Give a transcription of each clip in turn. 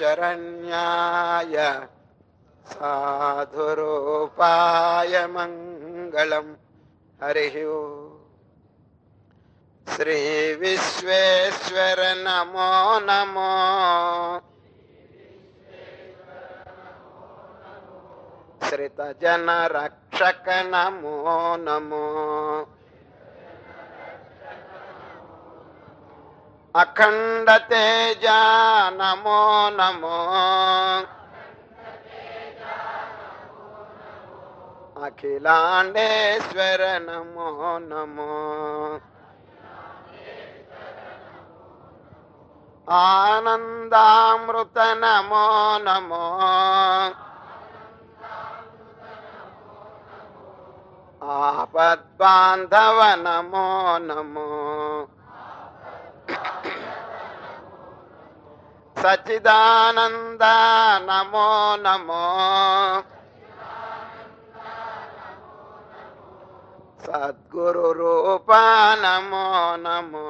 शरण्याय साधुरूपाय मङ्गलम् हरिः श्रीविश्वेश्वर नमो नमो। श्रितजनरक्षक नमो नमो। అఖండ తేజ నమో నమో. అఖిలాండేశ్వర నమో నమో. ఆనందామృత నమో నమో. ఆపద్బాంధవ నమో నమో. సచిదానంద నమో నమో. సద్గురు రూప నమో నమో.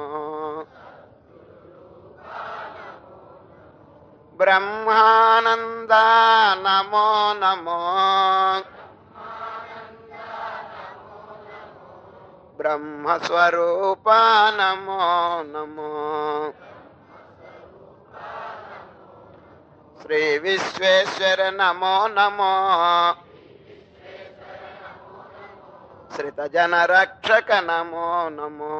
బ్రహ్మానంద నమో నమో. బ్రహ్మస్వరూప నమో నమో. శ్రీ విశ్వేశ్వర నమో నమో. శ్రితజన రక్షక నమో నమో.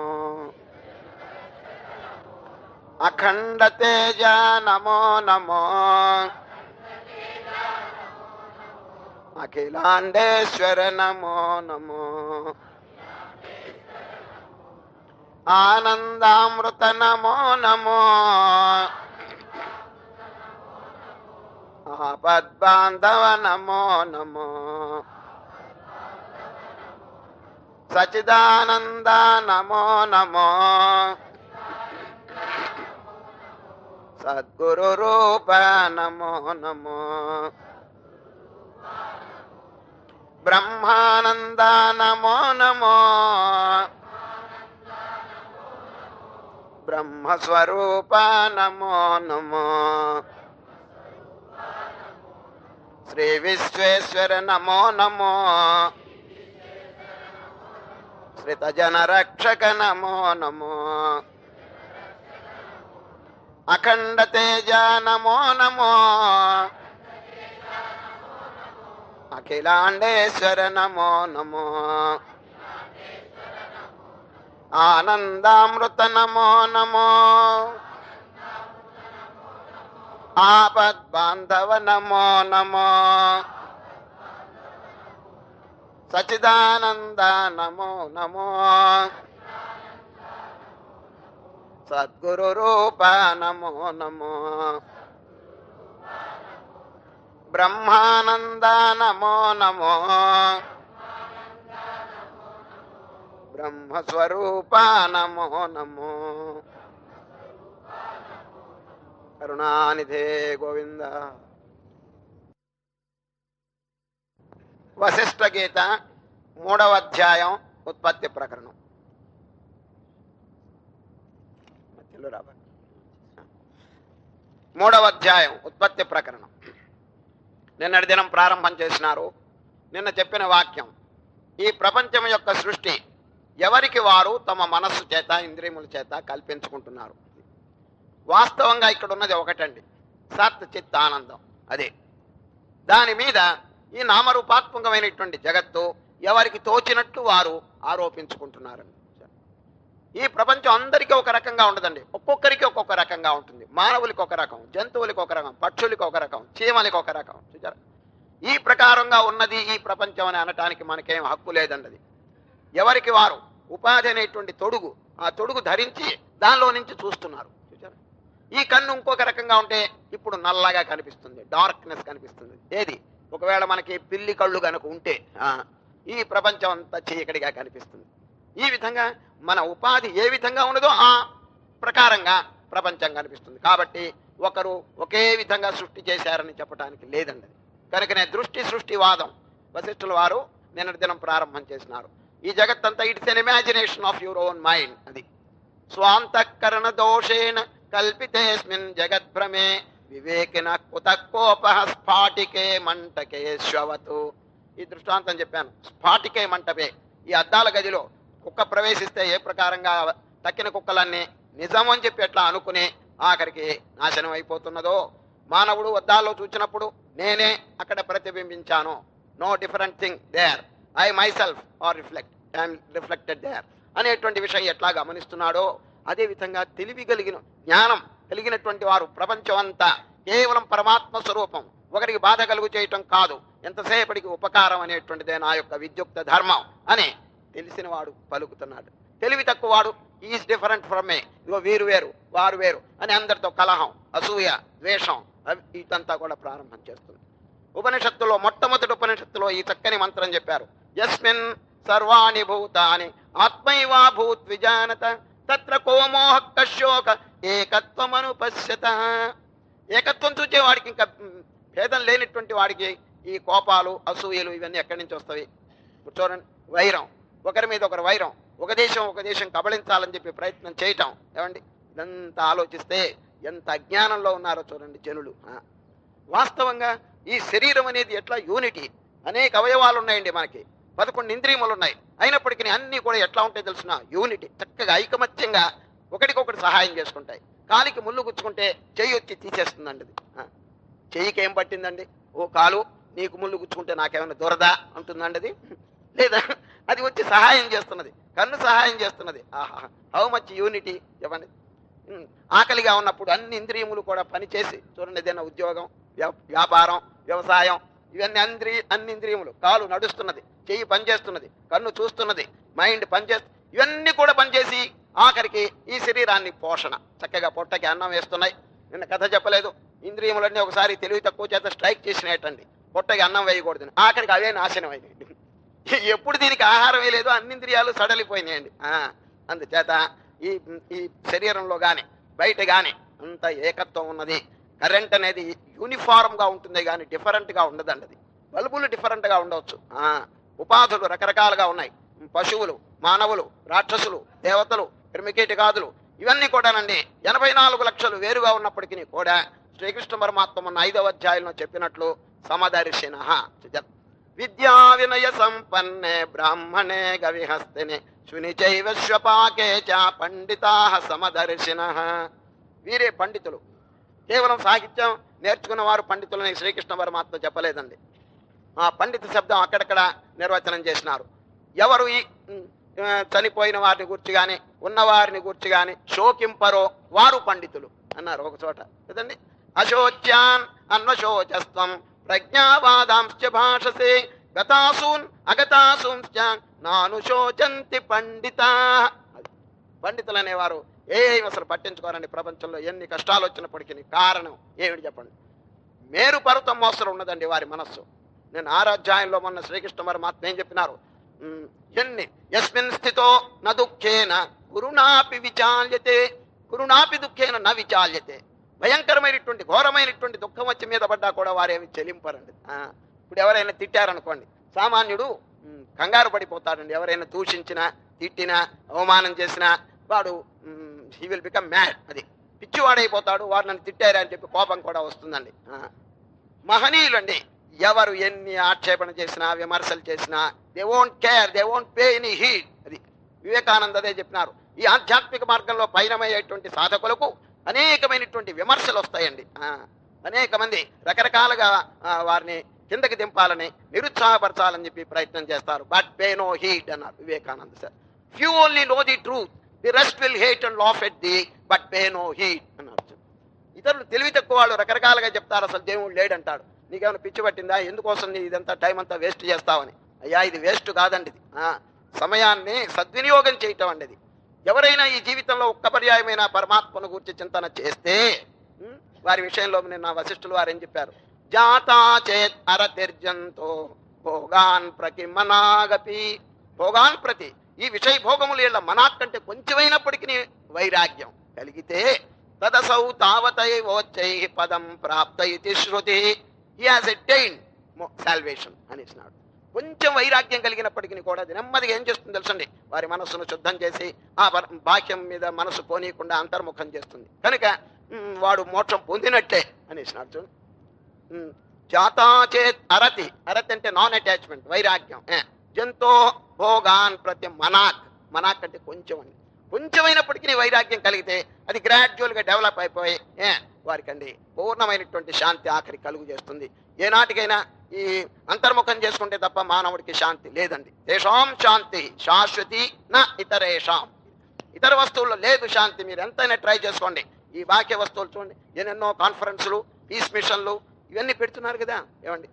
అఖండ తేజ నమో నమో. అఖిలాండేశ్వర నమో నమో. ఆనందామృత నమో నమో. మహాపద్బాంధవ నమో. నమో సచిదానంద నమో. నమో సద్గురు రూప నమో. నమో బ్రహ్మానంద నమో. నమో బ్రహ్మస్వరూప నమో నమో. శ్రీ విశ్వేశ్వర నమో నమో. శ్రితజన రక్షక నమో నమో. అఖండ తేజ నమో నమో. అఖిలాండేశ్వర నమో నమో. ఆనందామృత నమో నమో. ఆపద్బాంధవ నమో నమో సచిదానంద నమో నమో సద్గురు రూప నమో నమో బ్రహ్మానంద నమో నమో బ్రహ్మస్వరూప నమో నమో కరుణానిధే గోవింద. వశిష్ఠ గీత మూడవ అధ్యాయం ఉత్పత్తి ప్రకరణం. మూడవ అధ్యాయం ఉత్పత్తి ప్రకరణం. నిన్నటి దినం ప్రారంభం చేసినారు. నిన్న చెప్పిన వాక్యం ఈ ప్రపంచం యొక్క సృష్టి ఎవరికి వారు తమ మనస్సు చేత ఇంద్రియముల చేత కల్పించుకుంటున్నారు? వాస్తవంగా ఇక్కడ ఉన్నది ఒకటండి. సత్ చిత్ ఆనందం. అదే. దాని మీద ఈ నామరూపాత్మకమైనటువంటి జగత్తు ఎవరికి తోచినట్లు వారు ఆరోపించుకుంటున్నారని ఈ ప్రపంచం అందరికీ ఒక రకంగా ఉండదండి. ఒక్కొక్కరికి ఒక్కొక్క రకంగా ఉంటుంది. మానవులకి ఒక రకం జంతువులకి ఒక రకం పక్షులకి ఒక రకం చీమలకి ఒక రకం. చూచారా ఈ ప్రకారంగా ఉన్నది ఈ ప్రపంచం అని అనటానికి మనకేం హక్కు లేదండది ఎవరికి వారు ఉపాధి అనేటువంటి తొడుగు ఆ తొడుగు ధరించి దానిలో నుంచి చూస్తున్నారు. ఈ కన్ను ఇంకొక రకంగా ఉంటే ఇప్పుడు నల్లగా కనిపిస్తుంది డార్క్నెస్ కనిపిస్తుంది. ఏది? ఒకవేళ మనకి పిల్లి కళ్ళు కనుక ఉంటే ఈ ప్రపంచం అంతా చీకటిగా కనిపిస్తుంది. ఈ విధంగా మన ఉపాధి ఏ విధంగా ఉన్నదో ఆ ప్రకారంగా ప్రపంచం కనిపిస్తుంది. కాబట్టి ఒకరు ఒకే విధంగా సృష్టి చేశారని చెప్పడానికి లేదండి కనుకనే దృష్టి సృష్టివాదం వశిష్ఠుల వారు నిన్నటి దినం ప్రారంభం చేసినారు. ఈ జగత్తంతా it's an imagination of your own mind అది. స్వాంతఃకరణ దోషేణ కల్పితేస్మిన్ జగద్భ్రమే. వివేకిన కుతకోప స్ఫాటికే మంటకే శ్వవతు ఈ దృష్టాంతం చెప్పాను. స్ఫాటికే మంటపే. ఈ అద్దాల గదిలో కుక్క ప్రవేశిస్తే ఏ ప్రకారంగా తక్కిన కుక్కలన్నీ నిజం అని చెప్పి ఎట్లా అనుకుని ఆఖరికి నాశనం అయిపోతున్నదో? మానవుడు అద్దాల్లో చూచినప్పుడు నేనే అక్కడ ప్రతిబింబించాను. No different thing there I myself are reflect I'm reflected there అనేటువంటి విషయం ఎట్లా గమనిస్తున్నాడో అదేవిధంగా తెలివి కలిగిన జ్ఞానం కలిగినటువంటి వారు ప్రపంచం అంతా కేవలం పరమాత్మ స్వరూపం. ఒకరికి బాధ కలుగు చేయటం కాదు. ఎంతసేపటికి ఉపకారం అనేటువంటిదే నా యొక్క విద్యుక్త ధర్మం అని తెలిసిన వాడు పలుకుతున్నాడు. తెలివి తక్కువ వాడు ఈజ్ డిఫరెంట్ ఫ్రమ్ మే ఇదిగో వీరు వేరు వారు వేరు అని అందరితో కలహం అసూయ ద్వేషం ఇదంతా కూడా ప్రారంభం చేస్తుంది. ఉపనిషత్తులో మొట్టమొదటి ఉపనిషత్తులో ఈ చక్కని మంత్రం చెప్పారు. యస్మిన్ సర్వాణి భూతాని ఆత్మైవా భూత్ విజానత తత్ర కోమోహ కశోక ఏకత్వమను పశ్యత ఏకత్వం చూచే వాడికి ఇంకా భేదం లేనిటువంటి వాడికి ఈ కోపాలు అసూయలు ఇవన్నీ ఎక్కడి నుంచి వస్తాయి? చూడండి వైరం. ఒకరి మీద ఒకరు వైరం. ఒక దేశం ఒక దేశం కబళించాలని చెప్పి ప్రయత్నం చేయటం. ఏమండి? ఇదంతా ఆలోచిస్తే ఎంత అజ్ఞానంలో ఉన్నారో చూడండి జనులు. వాస్తవంగా ఈ శరీరం అనేది ఎట్లా? యూనిటీ. అనేక అవయవాలు ఉన్నాయండి మనకి. పదకొండు ఇంద్రియములు ఉన్నాయి అయినప్పటికీ అన్నీ కూడా ఎట్లా ఉంటాయి తెలిసిన? యూనిటీ. చక్కగా ఐకమత్యంగా ఒకటికొకటి సహాయం చేసుకుంటాయి. కాలికి ముళ్ళు గుచ్చుకుంటే చెయ్యి వచ్చి తీసేస్తుందండి అది చెయ్యికి ఏం పట్టిందండి? ఓ కాలు నీకు ముళ్ళు గుచ్చుకుంటే నాకేమైనా దొరదా? అంటుందండి అది. లేదా అది వచ్చి సహాయం చేస్తున్నది. కన్ను సహాయం చేస్తున్నది. ఆహా హౌ మచ్ యూనిటీ చెప్పండి. ఆకలిగా ఉన్నప్పుడు అన్ని ఇంద్రియములు కూడా పనిచేసి చూడండి ఏదైనా ఉద్యోగం వ్యా- వ్యాపారం వ్యవసాయం ఇవన్నీ అంద్రి అన్ని ఇంద్రియములు కాలు నడుస్తున్నది. చెయ్యి పనిచేస్తున్నది కన్ను చూస్తున్నది మైండ్ పనిచేస్తు ఇవన్నీ కూడా పనిచేసి ఆఖరికి ఈ శరీరాన్ని పోషణ. చక్కగా పొట్టకి అన్నం వేస్తున్నాయి. నిన్న కథ చెప్పలేదు. ఇంద్రియములన్నీ ఒకసారి తెలివి తక్కువ చేత స్ట్రైక్ చేసినట్టండి పొట్టకి అన్నం వేయకూడదు ఆఖరికి అవే నాశనం అయినాయి. ఎప్పుడు దీనికి ఆహారం వేయలేదు అన్ని ఇంద్రియాలు సడలిపోయినాయండి. అందుచేత ఈ ఈ శరీరంలో కానీ బయట కానీ అంత ఏకత్వం ఉన్నది. కరెంట్ అనేది యూనిఫామ్గా ఉంటుంది కానీ డిఫరెంట్గా ఉండదండి అది. బల్బులు డిఫరెంట్గా ఉండవచ్చు ఉపాధులు రకరకాలుగా ఉన్నాయి. పశువులు మానవులు రాక్షసులు దేవతలు క్రిమికీటకాదులు ఇవన్నీ కూడానండి ఎనభై నాలుగు లక్షలు వేరుగా ఉన్నప్పటికీ కూడా శ్రీకృష్ణ పరమాత్మ ఉన్న ఐదవ అధ్యాయంలో చెప్పినట్లు సమదర్శిన. విద్యా వినయ సంపన్నే బ్రాహ్మణే గవిహస్తిని శునిచైవ శ్వపాకే చ పండితా సమదర్శిన. వీరే పండితులు. కేవలం సాహిత్యం నేర్చుకున్న వారు పండితులని శ్రీకృష్ణ పరమాత్మ చెప్పలేదండి. పండిత శబ్దం అక్కడక్కడ నిర్వచనం చేసినారు. ఎవరు ఈ చనిపోయిన వారిని గురించి కానీ ఉన్నవారిని గురించి కానీ శోకింపరో వారు పండితులు అన్నారు ఒక చోట. కదండి అశోచ్యాన్ అన్వశోచస్వం ప్రజ్ఞావాదాంశ్చ భాషసే గతాసూన్ అగతాసూంశ్చ నాను శోచంతి పండితా. పండితులు అనేవారు ఏం అసలు పట్టించుకోరండి ప్రపంచంలో ఎన్ని కష్టాలు వచ్చినప్పటికీ. కారణం ఏమిటి చెప్పండి? మేరు పర్వతం మోసలు ఉన్నదండి వారి మనస్సు. నేను ఆరాధ్యాయంలో మొన్న శ్రీకృష్ణ పరమాత్మ ఏం చెప్పినారు? ఎన్ని? యస్మిన్ స్థితో న దుఃఖేన గురునాపి విచాల్యతే గురునాపి దుఃఖేన న విచాల్యతే. భయంకరమైనటువంటి ఘోరమైనటువంటి దుఃఖం వచ్చి మీద పడ్డా కూడా వారేమి చెలింపరండి. ఇప్పుడు ఎవరైనా తిట్టారనుకోండి సామాన్యుడు కంగారు పడిపోతాడండి. ఎవరైనా దూషించినా తిట్టినా అవమానం చేసినా వాడు హీ విల్ బికమ్ మ్యాడ్ అది పిచ్చివాడైపోతాడు వాడు నన్ను తిట్టారని అని చెప్పి కోపం కూడా వస్తుందండి. మహనీయులండి ఎవరు ఎన్ని ఆక్షేపణ చేసినా విమర్శలు చేసినా they won't care they won't pay any heed అది వివేకానందదే చెప్పినారు. ఈ ఆధ్యాత్మిక మార్గంలో పయనమయ్యేటువంటి సాధకులకు అనేకమైనటువంటి విమర్శలు వస్తాయండి. అనేక మంది రకరకాలుగా వారిని కిందకి దింపాలని నిరుత్సాహపరచాలని చెప్పి ప్రయత్నం చేస్తారు. బట్ పే నో హీట్ అన్నారు Vivekananda sir. Few only know the truth the rest will hate and laugh at the but pay no heed అన్నారు. ఇతరులు తెలివి తక్కువ వాళ్ళు రకరకాలుగా చెప్తారు అసలు దేవుడు లేడంటాడు. నీకేమైనా పిచ్చి పట్టిందా? ఎందుకోసం నీ ఇదంతా టైం అంతా వేస్ట్ చేస్తావని? అయ్యా ఇది వేస్ట్ కాదండి ఇది ఆ, సమయాన్ని సద్వినియోగం చేయటం అండి ఇది ఎవరైనా ఈ జీవితంలో ఒక్క పర్యాయమైన పరమాత్మను గురించి చింతన చేస్తే వారి విషయంలో నిన్న వశిష్ఠులు వారు ఏం చెప్పారు? జాతా చేత్ అరతిర్జంతో భోగాన్ ప్రతి మనాగపి. భోగాన్ ప్రతి. ఈ విషయ భోగములు ఇళ్ళ మనాక్ కంటే కొంచెమైనప్పటికీ వైరాగ్యం కలిగితే తదసౌ తావతై వోచ్చై పదం ప్రాప్త ఇది శృతి. హీ హాజ్ ఎట్టైన్ సాల్వేషన్ అనేసినాడు. కొంచెం వైరాగ్యం కలిగినప్పటికీ కూడా అది నెమ్మదిగా ఏం చేస్తుంది తెలుసండి? వారి మనస్సును శుద్ధం చేసి ఆ బాహ్యం మీద మనసు పోనీయకుండా అంతర్ముఖం చేస్తుంది. కనుక వాడు మోక్షం పొందినట్లే అనేసినాడు చూడండి మ్, జాతాచేత్ అరతి. అరతి అంటే నాన్ అటాచ్మెంట్ వైరాగ్యం. జంతో భోగాన్ ప్రతి మనాక్. మనాక్ అంటే కొంచెం అని కొంచెమైనప్పటికీ వైరాగ్యం కలిగితే అది గ్రాడ్యువల్గా డెవలప్ అయిపోయి ఏ వారికండి పూర్ణమైనటువంటి శాంతి ఆఖరి కలుగు చేస్తుంది. ఏనాటికైనా ఈ అంతర్ముఖం చేసుకుంటే తప్ప మానవుడికి శాంతి లేదండి. తేషాం శాంతి శాశ్వతి నా ఇతరేషాం. ఇతర వస్తువుల్లో లేదు శాంతి మీరు ఎంతైనా ట్రై చేసుకోండి. ఈ వాక్య వస్తువులు చూడండి. ఎన్నెన్నో కాన్ఫరెన్సులు పీస్ మిషన్లు ఇవన్నీ పెడుతున్నారు కదా. ఏమండి?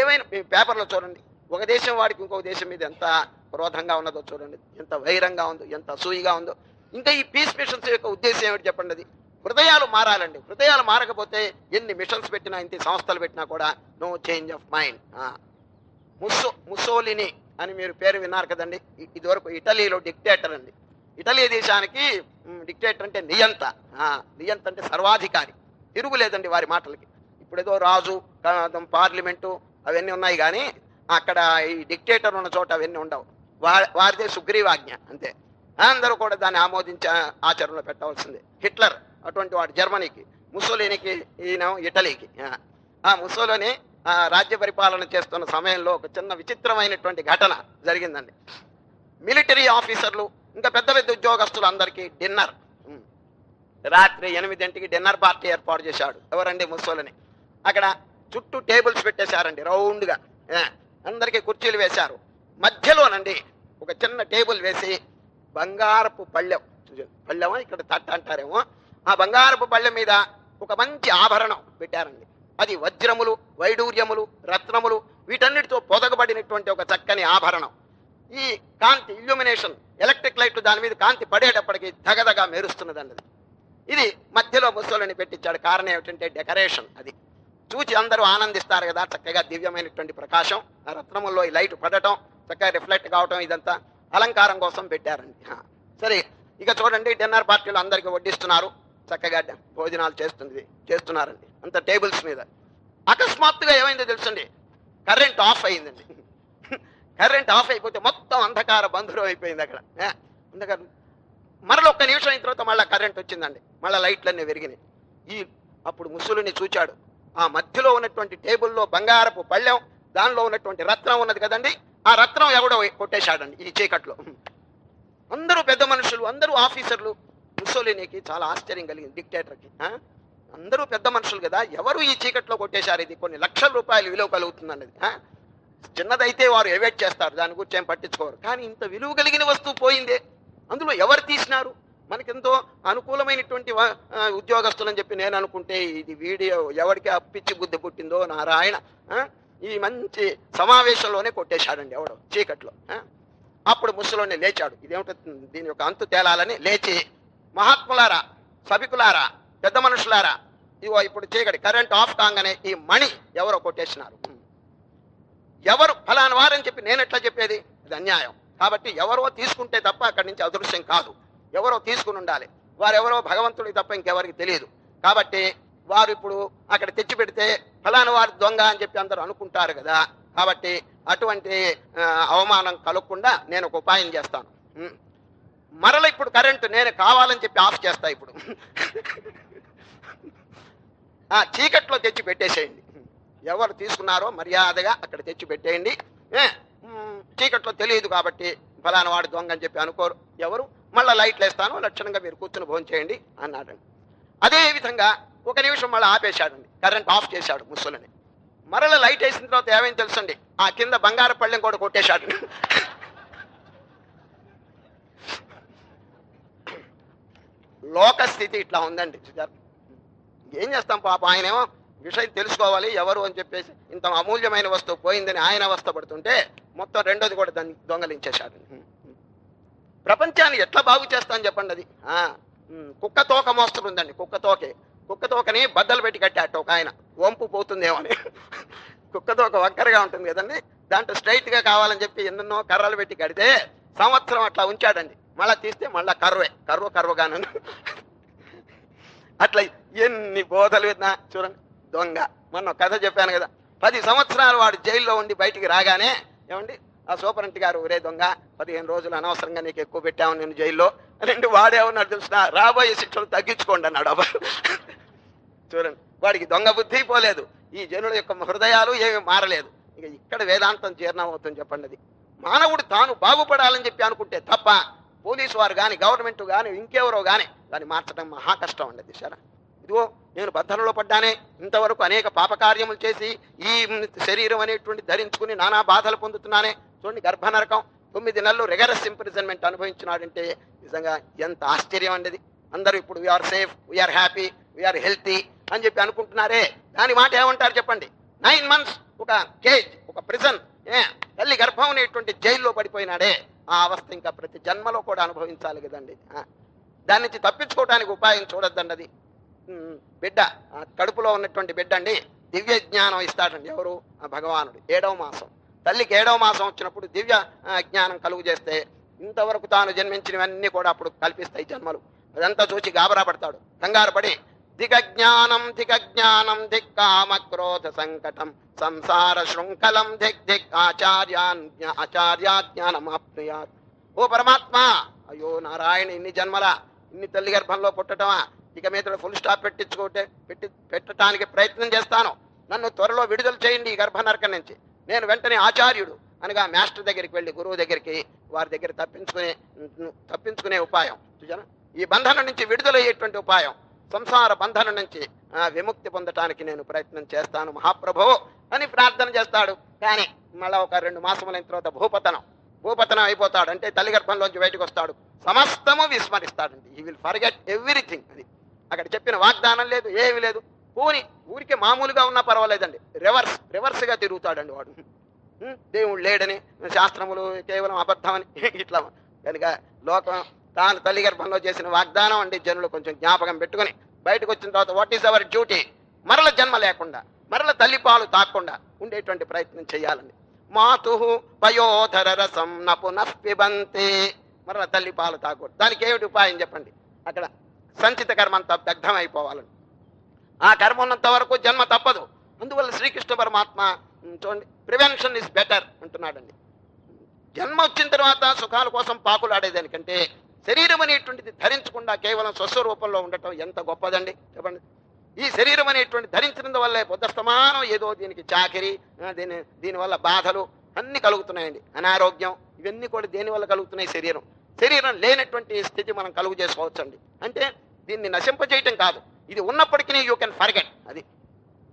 ఏమైనా మీ పేపర్లో చూడండి. ఒక దేశం వాడికి ఇంకొక దేశం మీద ఎంత క్రోధంగా ఉన్నదో చూడండి. ఎంత వైరంగా ఉందో ఎంత అసూయిగా ఉందో. ఇంకా ఈ పీస్ మిషన్స్ యొక్క ఉద్దేశం ఏమిటి చెప్పండి అది? హృదయాలు మారాలండి. హృదయాలు మారకపోతే ఎన్ని మిషన్స్ పెట్టినా ఇంత సంస్థలు పెట్టినా కూడా no change of mind Musso Mussolini అని మీరు పేరు విన్నారు కదండి. ఇదివరకు ఇటలీలో డిక్టేటర్ అండి. ఇటలీ దేశానికి డిక్టేటర్ అంటే నియంత. నియంత అంటే సర్వాధికారి. తిరుగులేదండి వారి మాటలకి. ఇప్పుడు ఏదో రాజు పార్లమెంటు అవన్నీ ఉన్నాయి కానీ అక్కడ ఈ డిక్టేటర్ ఉన్న చోట అవన్నీ ఉండవు. వా వారిదే సుగ్రీవాజ్ఞ అంతే. అందరూ కూడా దాన్ని ఆమోదించ ఆచరణలో పెట్టవలసిందే. హిట్లర్ అటువంటి వాడు జర్మనీకి ముసోలినికి ఈయన ఇటలీకి. ఆ. ముసోలిని రాజ్య పరిపాలన చేస్తున్న సమయంలో ఒక చిన్న విచిత్రమైనటువంటి ఘటన జరిగిందండి. మిలిటరీ ఆఫీసర్లు ఇంకా పెద్ద పెద్ద ఉద్యోగస్తులు అందరికీ డిన్నర్. రాత్రి ఎనిమిదింటికి డిన్నర్ పార్టీ ఏర్పాటు చేశాడు. ఎవరండి ముసోలిని అక్కడ చుట్టూ టేబుల్స్ పెట్టేశారండి రౌండ్గా. అందరికీ కుర్చీలు వేశారు. మధ్యలోనండి ఒక చిన్న టేబుల్ వేసి బంగారపు పళ్ళెం. పళ్ళెమో? ఇక్కడ తట్ట అంటారేమో. ఆ బంగారపు పళ్ళెం మీద ఒక మంచి ఆభరణం పెట్టారండి. అది వజ్రములు వైడూర్యములు రత్నములు వీటన్నిటితో పొదగబడినటువంటి ఒక చక్కని ఆభరణం. ఈ కాంతి ఇల్యూమినేషన్ ఎలక్ట్రిక్ లైట్లు దాని మీద కాంతి పడేటప్పటికి దగదగా మెరుస్తున్నదండి ఇది మధ్యలో ముసలిని పెట్టించాడు. కారణం ఏమిటంటే డెకరేషన్ అది. చూచి అందరూ ఆనందిస్తారు కదా చక్కగా దివ్యమైనటువంటి ప్రకాశం. రత్నముల్లో ఈ లైట్ పడటం చక్కగా రిఫ్లెక్ట్ కావటం ఇదంతా అలంకారం కోసం పెట్టారండి. సరే ఇక చూడండి డిన్నర్ పార్టీలు అందరికీ వడ్డిస్తున్నారు. చక్కగా భోజనాలు చేస్తుంది చేస్తున్నారండి. అంత టేబుల్స్ మీద. అకస్మాత్తుగా ఏమైందో తెలుసండి? కరెంట్ ఆఫ్ అయిందండి. కరెంట్ ఆఫ్ అయిపోతే మొత్తం అంధకార బంధురం అయిపోయింది అక్కడ. అంధకారం మరలా ఒక్క నిమిషం అయిన తర్వాత మళ్ళీ కరెంట్ వచ్చిందండి. మళ్ళీ లైట్లన్నీ వెరిగినాయి. ఈ అప్పుడు ముసలుని చూచాడు. ఆ మధ్యలో ఉన్నటువంటి టేబుల్లో బంగారపు పళ్ళెం దానిలో ఉన్నటువంటి రత్నం ఉన్నది కదండి? ఆ రత్నం ఎవడో కొట్టేశాడండి ఈ చీకట్లో. అందరూ పెద్ద మనుషులు అందరూ ఆఫీసర్లు. ముసోలినికి చాలా ఆశ్చర్యం కలిగింది డిక్టేటర్కి అందరూ పెద్ద మనుషులు కదా ఎవరు ఈ చీకట్లో కొట్టేశారు ఇది? కొన్ని లక్షల రూపాయలు విలువ కలుగుతుందన్నది ఆ? చిన్నదైతే వారు ఎవేట్ చేస్తారు దాని గురించి ఏం పట్టించుకోరు. కానీ ఇంత విలువ కలిగిన వస్తువు పోయిందే. అందులో ఎవరు తీసినారు? మనకెంతో అనుకూలమైనటువంటి ఉద్యోగస్తులని చెప్పి నేను అనుకుంటే ఇది వీడియో ఎవరికి అప్పిచ్చి బుద్ధి పుట్టిందో నారాయణ ఈ మంచి సమావేశంలోనే కొట్టేశాడండి ఎవడు చీకట్లో. అప్పుడు ముసలోని లేచాడు. ఇదేమిటో దీని యొక్క అంతు తేలాలని లేచి మహాత్ములారా సభికులారా పెద్ద మనుషులారా ఇవో ఇప్పుడు చీకటి కరెంట్ ఆఫ్ కాగానే ఈ మణి ఎవరో కొట్టేసినారు. ఎవరు ఫలాని వారని చెప్పి నేను ఎట్లా చెప్పేది? ఇది అన్యాయం. కాబట్టి ఎవరో తీసుకుంటే తప్ప అక్కడి నుంచి అదృశ్యం కాదు. ఎవరో తీసుకుని ఉండాలి. వారెవరో భగవంతుడికి తప్ప ఇంకెవరికి తెలియదు. కాబట్టి వారు ఇప్పుడు అక్కడ తెచ్చి పెడితే ఫలాని వారి దొంగ అని చెప్పి అందరూ అనుకుంటారు కదా. కాబట్టి అటువంటి అవమానం కలగకుండా నేను ఒక ఉపాయం చేస్తాను. మరల ఇప్పుడు కరెంటు నేను కావాలని చెప్పి ఆఫ్ చేస్తా ఇప్పుడు. ఆ చీకట్లో తెచ్చి పెట్టేసేయండి. ఎవరు తీసుకున్నారో మర్యాదగా అక్కడ తెచ్చి పెట్టేయండి. చీకట్లో తెలియదు కాబట్టి ఫలానా వాడు దొంగ అని చెప్పి అనుకోరు. ఎవరు? మళ్ళీ లైట్లు వేస్తాను లక్షణంగా మీరు కూర్చుని భోజనం చేయండి అన్నాడండి అదేవిధంగా ఒక నిమిషం మళ్ళీ ఆపేశాడండి. కరెంట్ ఆఫ్ చేశాడు ముసలిని. మరల లైట్ వేసిన తర్వాత ఏమైంది తెలుసండి? ఆ కింద బంగారు పళ్ళెం కూడా కొట్టేశాడు. లోక స్థితి ఇట్లా ఉందండి ఏం చేస్తాం పాప? ఆయనేమో విషయం తెలుసుకోవాలి ఎవరు అని చెప్పేసి ఇంత అమూల్యమైన వస్తువు పోయిందని ఆయన అవస్థ పడుతుంటే మొత్తం రెండోది కూడా దాన్ని దొంగలించేశాడు. ప్రపంచాన్ని ఎట్లా బాగు చేస్తాను చెప్పండి అది? కుక్క తోక మోస్తుందండి కుక్క తోకే. కుక్కతోకని బద్దలు పెట్టి కట్టాట ఒక ఆయన. వంపు పోతుందేమో అని. కుక్కతోక వక్కరగా వంకరగా ఉంటుంది కదండి. దాంట్లో స్ట్రైట్గా కావాలని చెప్పి ఎన్నెన్నో కర్రలు పెట్టి కడితే సంవత్సరం అట్లా ఉంచాడండి. మళ్ళా తీస్తే మళ్ళా కర్వే కర్వ కర్వగాను అట్లా ఎన్ని బోధలు విన్నా చూడండి. దొంగ. మొన్న కథ చెప్పాను కదా. పది సంవత్సరాలు వాడు జైల్లో ఉండి బయటికి రాగానే ఏమండి? ఆ సూపరింటి గారు ఒరే దొంగ పదిహేను రోజులు అనవసరంగా నీకు ఎక్కువ పెట్టాము నేను జైల్లో. రెండు వాడేమన్నాడు తెలిసిన? రాబోయే శిక్షలు తగ్గించుకోండి అన్నాడు అబ్బా. చూడండి వాడికి దొంగ బుద్ధి పోలేదు. ఈ జనుల యొక్క హృదయాలు ఏమి మారలేదు. ఇక ఇక్కడ వేదాంతం జీర్ణమవుతుంది చెప్పండి అది. మానవుడు తాను బాగుపడాలని చెప్పి అనుకుంటే తప్ప పోలీసు వారు కానీ గవర్నమెంట్ కానీ ఇంకెవరో కానీ దాన్ని మార్చడం మహా కష్టం అండి దిశారా ఇదిగో నేను బద్ధనలో పడ్డానే ఇంతవరకు అనేక పాపకార్యములు చేసి ఈ శరీరం అనేటువంటి ధరించుకుని నానా బాధలు పొందుతున్నానే. చూడండి గర్భనరకం తొమ్మిది నెలలు రెగరస్ ఇంప్రిజన్మెంట్ అనుభవించినాడంటే నిజంగా ఎంత ఆశ్చర్యం అండి అందరూ ఇప్పుడు we are safe we are happy we are healthy అని చెప్పి అనుకుంటున్నారే. దాని మాట ఏమంటారు చెప్పండి. నైన్ మంత్స్ ఒక కేజ్ ఒక ప్రిజన్ ఏ తల్లి గర్భం అనేటువంటి జైల్లో పడిపోయినాడే. ఆ అవస్థ ఇంకా ప్రతి జన్మలో కూడా అనుభవించాలి కదండి. దాని నుంచి తప్పించుకోవడానికి ఉపాయం చూడొద్దండి అది. బిడ్డ కడుపులో ఉన్నటువంటి బిడ్డ అండి దివ్య జ్ఞానం ఇస్తాడండి ఎవరు? భగవానుడు. ఏడవ మాసం. తల్లికి ఏడవ మాసం వచ్చినప్పుడు దివ్య జ్ఞానం కలుగు చేస్తే ఇంతవరకు తాను జన్మించినవన్నీ కూడా అప్పుడు కల్పిస్తాయి జన్మలు. అదంతా చూసి గాబరా పడతాడు. కంగారు పడి దిగజ్ఞానం జ్ఞానం దిగ జ్ఞానం క్రోధ సంకటం సంసార శృంఖలం దిక్ దిక్ ఆచార్యాన్ జ్ఞా- ఆచార్యా ఓ పరమాత్మ! అయ్యో నారాయణ ఇన్ని జన్మల ఇన్ని తల్లి గర్భంలో పుట్టటమా? ఇక మీద ఫుల్ స్టాప్ పెట్టించుకుంటే పెట్టి పెట్టడానికి ప్రయత్నం చేస్తాను. నన్ను త్వరలో విడుదల చేయండి ఈ గర్భనరకం నుంచి. నేను వెంటనే ఆచార్యుడు అనగా మాస్టర్ దగ్గరికి వెళ్ళి గురువు దగ్గరికి వారి దగ్గర తప్పించుకునే తప్పించుకునే ఉపాయం. చూసాను ఈ బంధనం నుంచి విడుదలయ్యేటువంటి ఉపాయం. సంసార బంధన నుంచి విముక్తి పొందటానికి నేను ప్రయత్నం చేస్తాను మహాప్రభు అని ప్రార్థన చేస్తాడు. కానీ మళ్ళా ఒక రెండు మాసములైన తర్వాత భూపతనం. భూపతనం అయిపోతాడు. అంటే తల్లి గర్భంలోంచి బయటకు వస్తాడు. సమస్తము విస్మరిస్తాడండి. ఈ విల్ ఫర్గెట్ ఎవ్రీథింగ్ అది అక్కడ చెప్పిన వాగ్దానం లేదు ఏమీ లేదు. పోని ఊరికే మామూలుగా ఉన్నా పర్వాలేదండి. రివర్స్ రివర్స్గా తిరుగుతాడండి వాడు. దేవుడు లేడని శాస్త్రములు కేవలం అబద్ధమని ఇట్లా. కనుక లోకం తాను తల్లి గర్భంలో చేసిన వాగ్దానం అండి జనులు కొంచెం జ్ఞాపకం పెట్టుకొని బయటకు వచ్చిన తర్వాత వాట్ ఈస్ అవర్ డ్యూటీ మరల జన్మ లేకుండా మరల తల్లి పాలు తాకుండా ఉండేటువంటి ప్రయత్నం చేయాలండి. మాతు పయోధర రసం నపునస్పిబంతే మరల తల్లి పాలు తాకూడదు. దానికి ఏమిటి ఉపాయం చెప్పండి? అక్కడ సంచిత కర్మ అంతా దగ్ధం అయిపోవాలని ఆ కర్మ ఉన్నంత వరకు జన్మ తప్పదు. అందువల్ల శ్రీకృష్ణ పరమాత్మ చూడండి ప్రివెన్షన్ ఇస్ బెటర్ అంటున్నాడండి. జన్మ వచ్చిన తర్వాత సుఖాల కోసం పాకులాడేదానికంటే శరీరం అనేటువంటిది ధరించకుండా కేవలం స్వస్వరూపంలో ఉండటం ఎంత గొప్పదండి? చెప్పండి. ఈ శరీరం అనేటువంటి ధరించడం వల్లే బుద్ధస్తమానం ఏదో దీనికి చాకిరి దీని దీనివల్ల బాధలు అన్ని కలుగుతున్నాయండి. అనారోగ్యం ఇవన్నీ కూడా దేనివల్ల కలుగుతున్నాయి? శరీరం. శరీరం లేనటువంటి స్థితి మనం కలుగు చేసుకోవచ్చండి. అంటే దీన్ని నశింపజేయటం కాదు. ఇది ఉన్నప్పటికీ యూ కెన్ ఫర్గెట్ అది.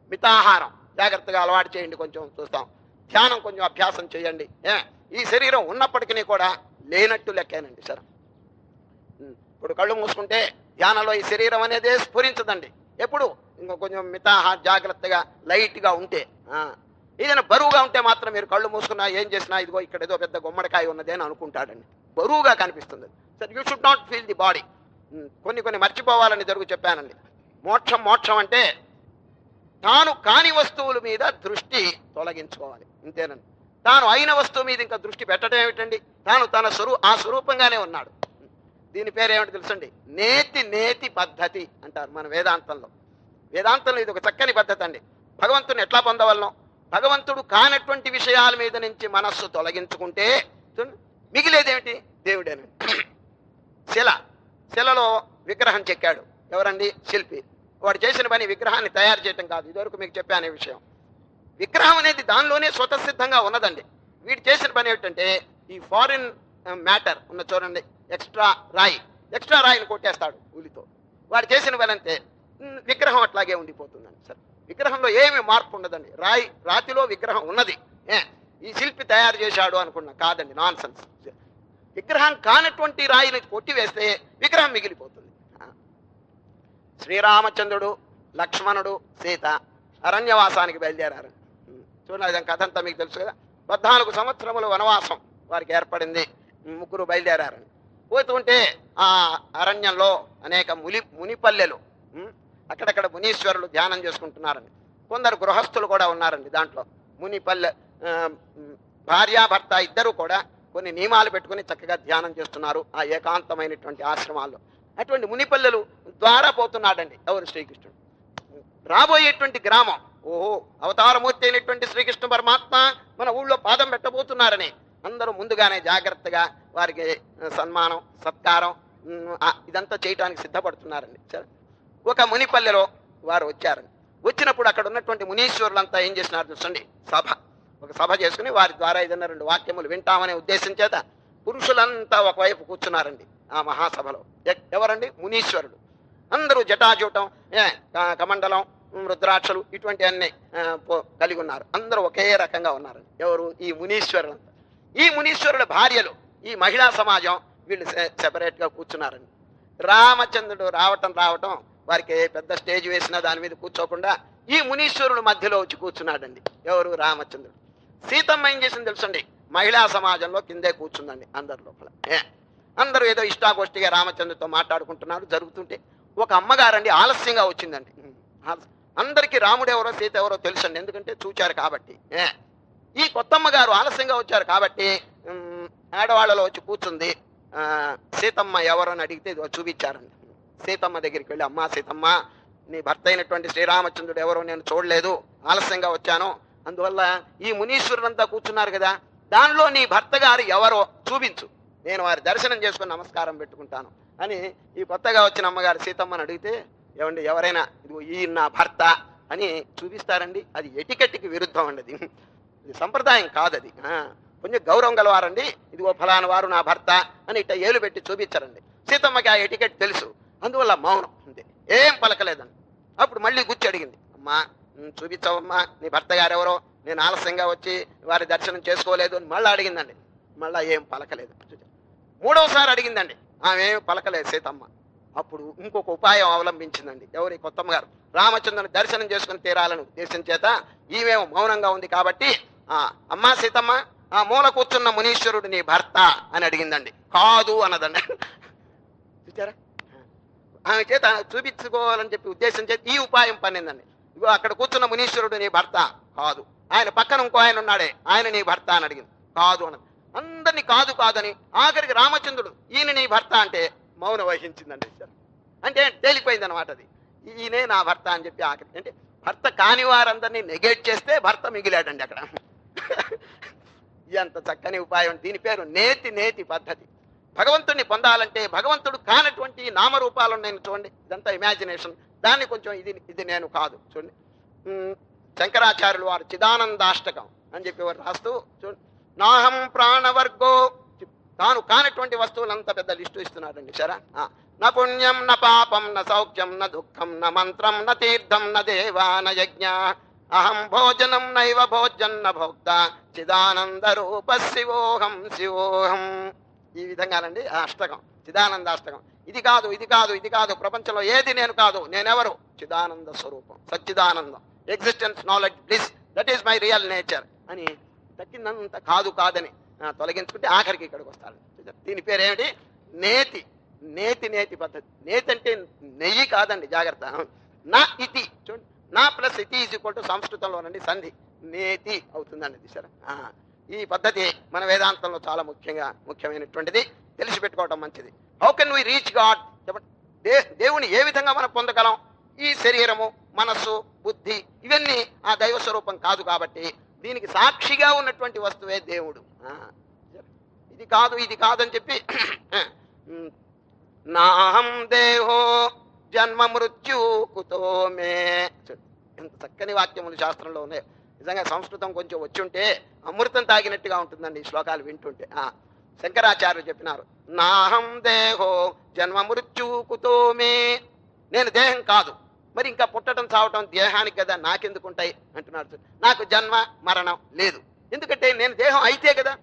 మితాహారం. జాగ్రత్తగా అలవాటు చేయండి కొంచెం చూస్తాం. ధ్యానం కొంచెం అభ్యాసం చేయండి. ఏ? ఈ శరీరం ఉన్నప్పటికీ కూడా లేనట్టు లెక్కేనండి సరే. ఇప్పుడు కళ్ళు మూసుకుంటే ధ్యానంలో ఈ శరీరం అనేది స్ఫురించదండి. ఎప్పుడు? ఇంకా కొంచెం మితాహ జాగ్రత్తగా లైట్గా ఉంటే. ఆ. ఏదైనా బరువుగా ఉంటే మాత్రం మీరు కళ్ళు మూసుకున్నా ఏం చేసినా ఇదిగో ఇక్కడ ఏదో పెద్ద గుమ్మడికాయ ఉన్నది అని అనుకుంటాడండి. బరువుగా కనిపిస్తుంది. సరే you should not feel the body. కొన్ని కొన్ని మర్చిపోవాలని జరుగు చెప్పానండి. మోక్షం మోక్షం అంటే తాను కాని వస్తువుల మీద దృష్టి తొలగించుకోవాలి. ఇంతేనండి. తాను అయిన వస్తువు మీద ఇంకా దృష్టి పెట్టడం ఏమిటండి? తాను తన స్వరూ ఆ స్వరూపంగానే ఉన్నాడు. దీని పేరు ఏమిటి తెలుసండి? నేతి నేతి పద్ధతి అంటారు మన వేదాంతంలో. వేదాంతంలో ఇది ఒక చక్కని పద్ధతి అండి. భగవంతుని ఎట్లా పొందవలను భగవంతుడు కానటువంటి విషయాల మీద నుంచి మనస్సు తొలగించుకుంటే మిగిలేదేమిటి? దేవుడేనండి. శిల. శిలలో విగ్రహం చెక్కాడు. ఎవరండి? శిల్పి. వాడు చేసిన పని విగ్రహాన్ని తయారు చేయటం కాదు. ఇదివరకు మీకు చెప్పాను విషయం. విగ్రహం అనేది దానిలోనే స్వతసిద్ధంగా ఉన్నదండి. వీడు చేసిన పని ఏమిటంటే ఈ ఫారిన్ మ్యాటర్ ఉన్న చూడండి. ఎక్స్ట్రా రాయి. ఎక్స్ట్రా రాయిని కొట్టేస్తాడు ఉలితో వాడు చేసిన వెళ్ళంతే విగ్రహం అట్లాగే ఉండిపోతుందండి సరే. విగ్రహంలో ఏమి మార్పు ఉండదండి. రాయి రాతిలో విగ్రహం ఉన్నది. ఏ ఈ శిల్పి తయారు చేశాడు అనుకున్నా కాదండి. నాన్ సెన్స్ విగ్రహం కానటువంటి రాయిని కొట్టివేస్తే విగ్రహం మిగిలిపోతుంది. శ్రీరామచంద్రుడు లక్ష్మణుడు సీత అరణ్యవాసానికి బయలుదేరారు. చూడండి కథంతా కథ అంతా మీకు తెలుసు కదా. పద్నాలుగు సంవత్సరముల వనవాసం వారికి ఏర్పడింది. ముగ్గురు బయలుదేరారు పోతుంటే ఆ అరణ్యంలో అనేక ముని మునిపల్లెలు అక్కడక్కడ మునీశ్వరులు ధ్యానం చేసుకుంటున్నారని కొందరు గృహస్థులు కూడా ఉన్నారండి దాంట్లో. మునిపల్లె భార్యాభర్త ఇద్దరు కూడా కొన్ని నియమాలు పెట్టుకుని చక్కగా ధ్యానం చేస్తున్నారు ఆ ఏకాంతమైనటువంటి ఆశ్రమాల్లో. అటువంటి మునిపల్లెలు ద్వారా పోతున్నాడండి ఎవరు శ్రీకృష్ణుడు. రాబోయేటువంటి గ్రామం ఓహో అవతారమూర్తి అయినటువంటి శ్రీకృష్ణ పరమాత్మ మన ఊళ్ళో పాదం పెట్టబోతున్నారని అందరూ ముందుగానే జాగ్రత్తగా వారికి సన్మానం సత్కారం ఇదంతా చేయటానికి సిద్ధపడుతున్నారండి. సరే. ఒక మునిపల్లెలో వారు వచ్చారండి. వచ్చినప్పుడు అక్కడ ఉన్నటువంటి మునీశ్వరులంతా ఏం చేసినారు చూసండి సభ. ఒక సభ చేసుకుని వారి ద్వారా ఏదైనా రెండు వాక్యములు వింటామనే ఉద్దేశం చేత పురుషులంతా ఒకవైపు కూర్చున్నారండి ఆ మహాసభలో. ఎవరండి? మునీశ్వరుడు. అందరూ జటాజూటం కమండలం రుద్రాక్షలు ఇటువంటి అన్నీ పో- కలిగి ఉన్నారు. అందరూ ఒకే రకంగా ఉన్నారు ఎవరు? ఈ మునీశ్వరులంతా. ఈ మునీశ్వరుడు భార్యలు ఈ మహిళా సమాజం వీళ్ళు సెపరేట్గా రామచంద్రుడు రావటం రావటం వారికి పెద్ద స్టేజ్ వేసిన దాని మీద కూర్చోకుండా ఈ మునీశ్వరుడు మధ్యలో వచ్చి కూర్చున్నాడండి. ఎవరు? రామచంద్రుడు. సీతమ్మ ఏం చేసింది తెలుసండి? మహిళా సమాజంలో కిందే కూర్చుందండి అందరి లోపల. అందరూ ఏదో ఇష్టాగోష్ఠిగా రామచంద్రుడితో మాట్లాడుకుంటున్నారు జరుగుతుంటే ఒక అమ్మగారండి ఆలస్యంగా వచ్చిందండి. అందరికీ రాముడు ఎవరో సీత ఎవరో తెలుసండి. ఎందుకంటే చూచారు కాబట్టి. ఈ కొత్తమ్మ గారు ఆలస్యంగా వచ్చారు కాబట్టి ఆడవాళ్ళలో వచ్చి కూర్చుంది. సీతమ్మ ఎవరని అని అడిగితే చూపించారండి. సీతమ్మ దగ్గరికి వెళ్ళి అమ్మ సీతమ్మ నీ భర్త అయినటువంటి శ్రీరామచంద్రుడు ఎవరో నేను చూడలేదు. ఆలస్యంగా వచ్చాను. అందువల్ల ఈ మునీశ్వరులంతా కూర్చున్నారు కదా దానిలో నీ భర్త గారు ఎవరో చూపించు. నేను వారి దర్శనం చేసుకుని నమస్కారం పెట్టుకుంటాను. అని ఈ కొత్తగా వచ్చిన అమ్మగారు సీతమ్మని అడిగితే ఏమండి ఎవరైనా ఇదిగో ఈ నా భర్త అని చూపిస్తారండి. అది ఎటికెట్కి విరుద్ధం అండి ఇది సంప్రదాయం కాదది. కొంచెం గౌరవం గలవారండి. ఇదిగో ఫలానా వారు నా భర్త అని ఇట్ట ఏలు పెట్టి చూపించారండి. సీతమ్మకి ఆ ఎటికెట్ తెలుసు. అందువల్ల మౌనం అంతే. ఏం పలకలేదండి. అప్పుడు మళ్ళీ గుచ్చి అడిగింది. అమ్మా చూపించవమ్మా చూపించావమ్మా. నీ భర్త గారు ఎవరో నేను ఆలస్యంగా వచ్చి వారి దర్శనం చేసుకోలేదు అని మళ్ళీ అడిగిందండి. మళ్ళీ ఏం పలకలేదు. మూడవసారి అడిగిందండి. ఆమె పలకలేదు సీతమ్మ. అప్పుడు ఇంకొక ఉపాయం అవలంబించిందండి. ఎవరి కొత్తమ్మ గారు? రామచంద్రుని దర్శనం చేసుకుని తీరాలని ఉద్దేశం చేత ఈమె మౌనంగా ఉంది కాబట్టి అమ్మా సీతమ్మ ఆ మూల కూర్చున్న మునీశ్వరుడు నీ భర్త అని అడిగిందండి. కాదు అన్నదండి. చూచారా? ఆమె చేత చూపించుకోవాలని చెప్పి ఉద్దేశం చేత ఈ ఉపాయం పన్నిందండి. ఇగో అక్కడ కూర్చున్న మునీశ్వరుడు నీ భర్త. కాదు. ఆయన పక్కన ఇంకో ఆయన ఉన్నాడే. ఆయన నీ భర్త అని అడిగింది. కాదు అన్నది. అందరినీ కాదు కాదని ఆఖరికి రామచంద్రుడు ఈయన నీ భర్త అంటే మౌనం వహించిందండి అంటే తేలిపోయింది అనమాట అది. ఈయనే నా భర్త అని చెప్పి ఆఖరి అంటే భర్త కాని వారందరినీ నెగేట్ చేస్తే భర్త మిగిలాడండి అక్కడ. ఎంత చక్కని ఉపాయం. దీని పేరు నేతి నేతి పద్ధతి. భగవంతుడిని పొందాలంటే భగవంతుడు కానటువంటి నామరూపాలు ఉన్నాయని చూడండి. ఇదంతా ఇమాజినేషన్ దాన్ని కొంచెం ఇది ఇది నేను కాదు. చూడండి. శంకరాచార్యులు వారు చిదానందాష్టకం అని చెప్పి వారు రాస్తూ చూడండి. నాహం ప్రాణవర్గో. తాను కానటువంటి వస్తువులంత పెద్ద లిస్టు ఇస్తున్నారండి సరే? నా న పుణ్యం న పాపం న సౌఖ్యం న దుఃఖం న మంత్రం న తీర్థం న దేవా నా యజ్ఞ అహం భోజనం నైవ భోజన్న భోక్త చిదానంద రూప శివోహం శివోహం. ఈ విధంగానండి ఆ అష్టకం చిదానంద అష్టకం. ఇది కాదు ఇది కాదు ఇది కాదు. ప్రపంచంలో ఏది నేను కాదు నేనెవరు? చిదానంద స్వరూపం సచ్చిదానందం. Existence knowledge bliss that is my real nature అని తక్కిందంత కాదు కాదని తొలగించుకుంటే ఆఖరికి ఇక్కడికి వస్తారు దీని పేరు ఏమిటి నేతి. నేతి నేతి పద్ధతి. నేతి అంటే నెయ్యి కాదండి జాగ్రత్త. నా ఇతి. చూడండి. నా ప్లస్ ఇతి ఈజ్ ఈక్వల్ టు సంస్కృతంలోనండి సంధి. నేతి అవుతుందండి ఇది సరే. ఈ పద్ధతి మన వేదాంతంలో చాలా ముఖ్యంగా ముఖ్యమైనటువంటిది. తెలిసి పెట్టుకోవటం మంచిది how can we reach God they దేవుని ఏ విధంగా మనం పొందగలం? ఈ శరీరము మనస్సు బుద్ధి ఇవన్నీ ఆ దైవ స్వరూపం కాదు కాబట్టి దీనికి సాక్షిగా ఉన్నటువంటి వస్తువే దేవుడు. ఇది కాదు ఇది కాదని చెప్పి నాహం దేహో జన్మ మృత్యు మే ఎంత చక్కని వాక్యములు శాస్త్రంలో ఉన్నాయి. నిజంగా సంస్కృతం కొంచెం వచ్చుంటే అమృతం తాగినట్టుగా ఉంటుందండి ఈ శ్లోకాలు వింటుంటే. శంకరాచార్యులు చెప్పినారు నాహం దేహో జన్మ మృత్యు కుతో మే నేను దేహం కాదు మరి ఇంకా పుట్టడం చావటం దేహానికి కదా నాకెందుకు ఉంటాయి అంటున్నారు నాకు జన్మ మరణం లేదు. ఎందుకంటే నేను దేహం అయితే కదా.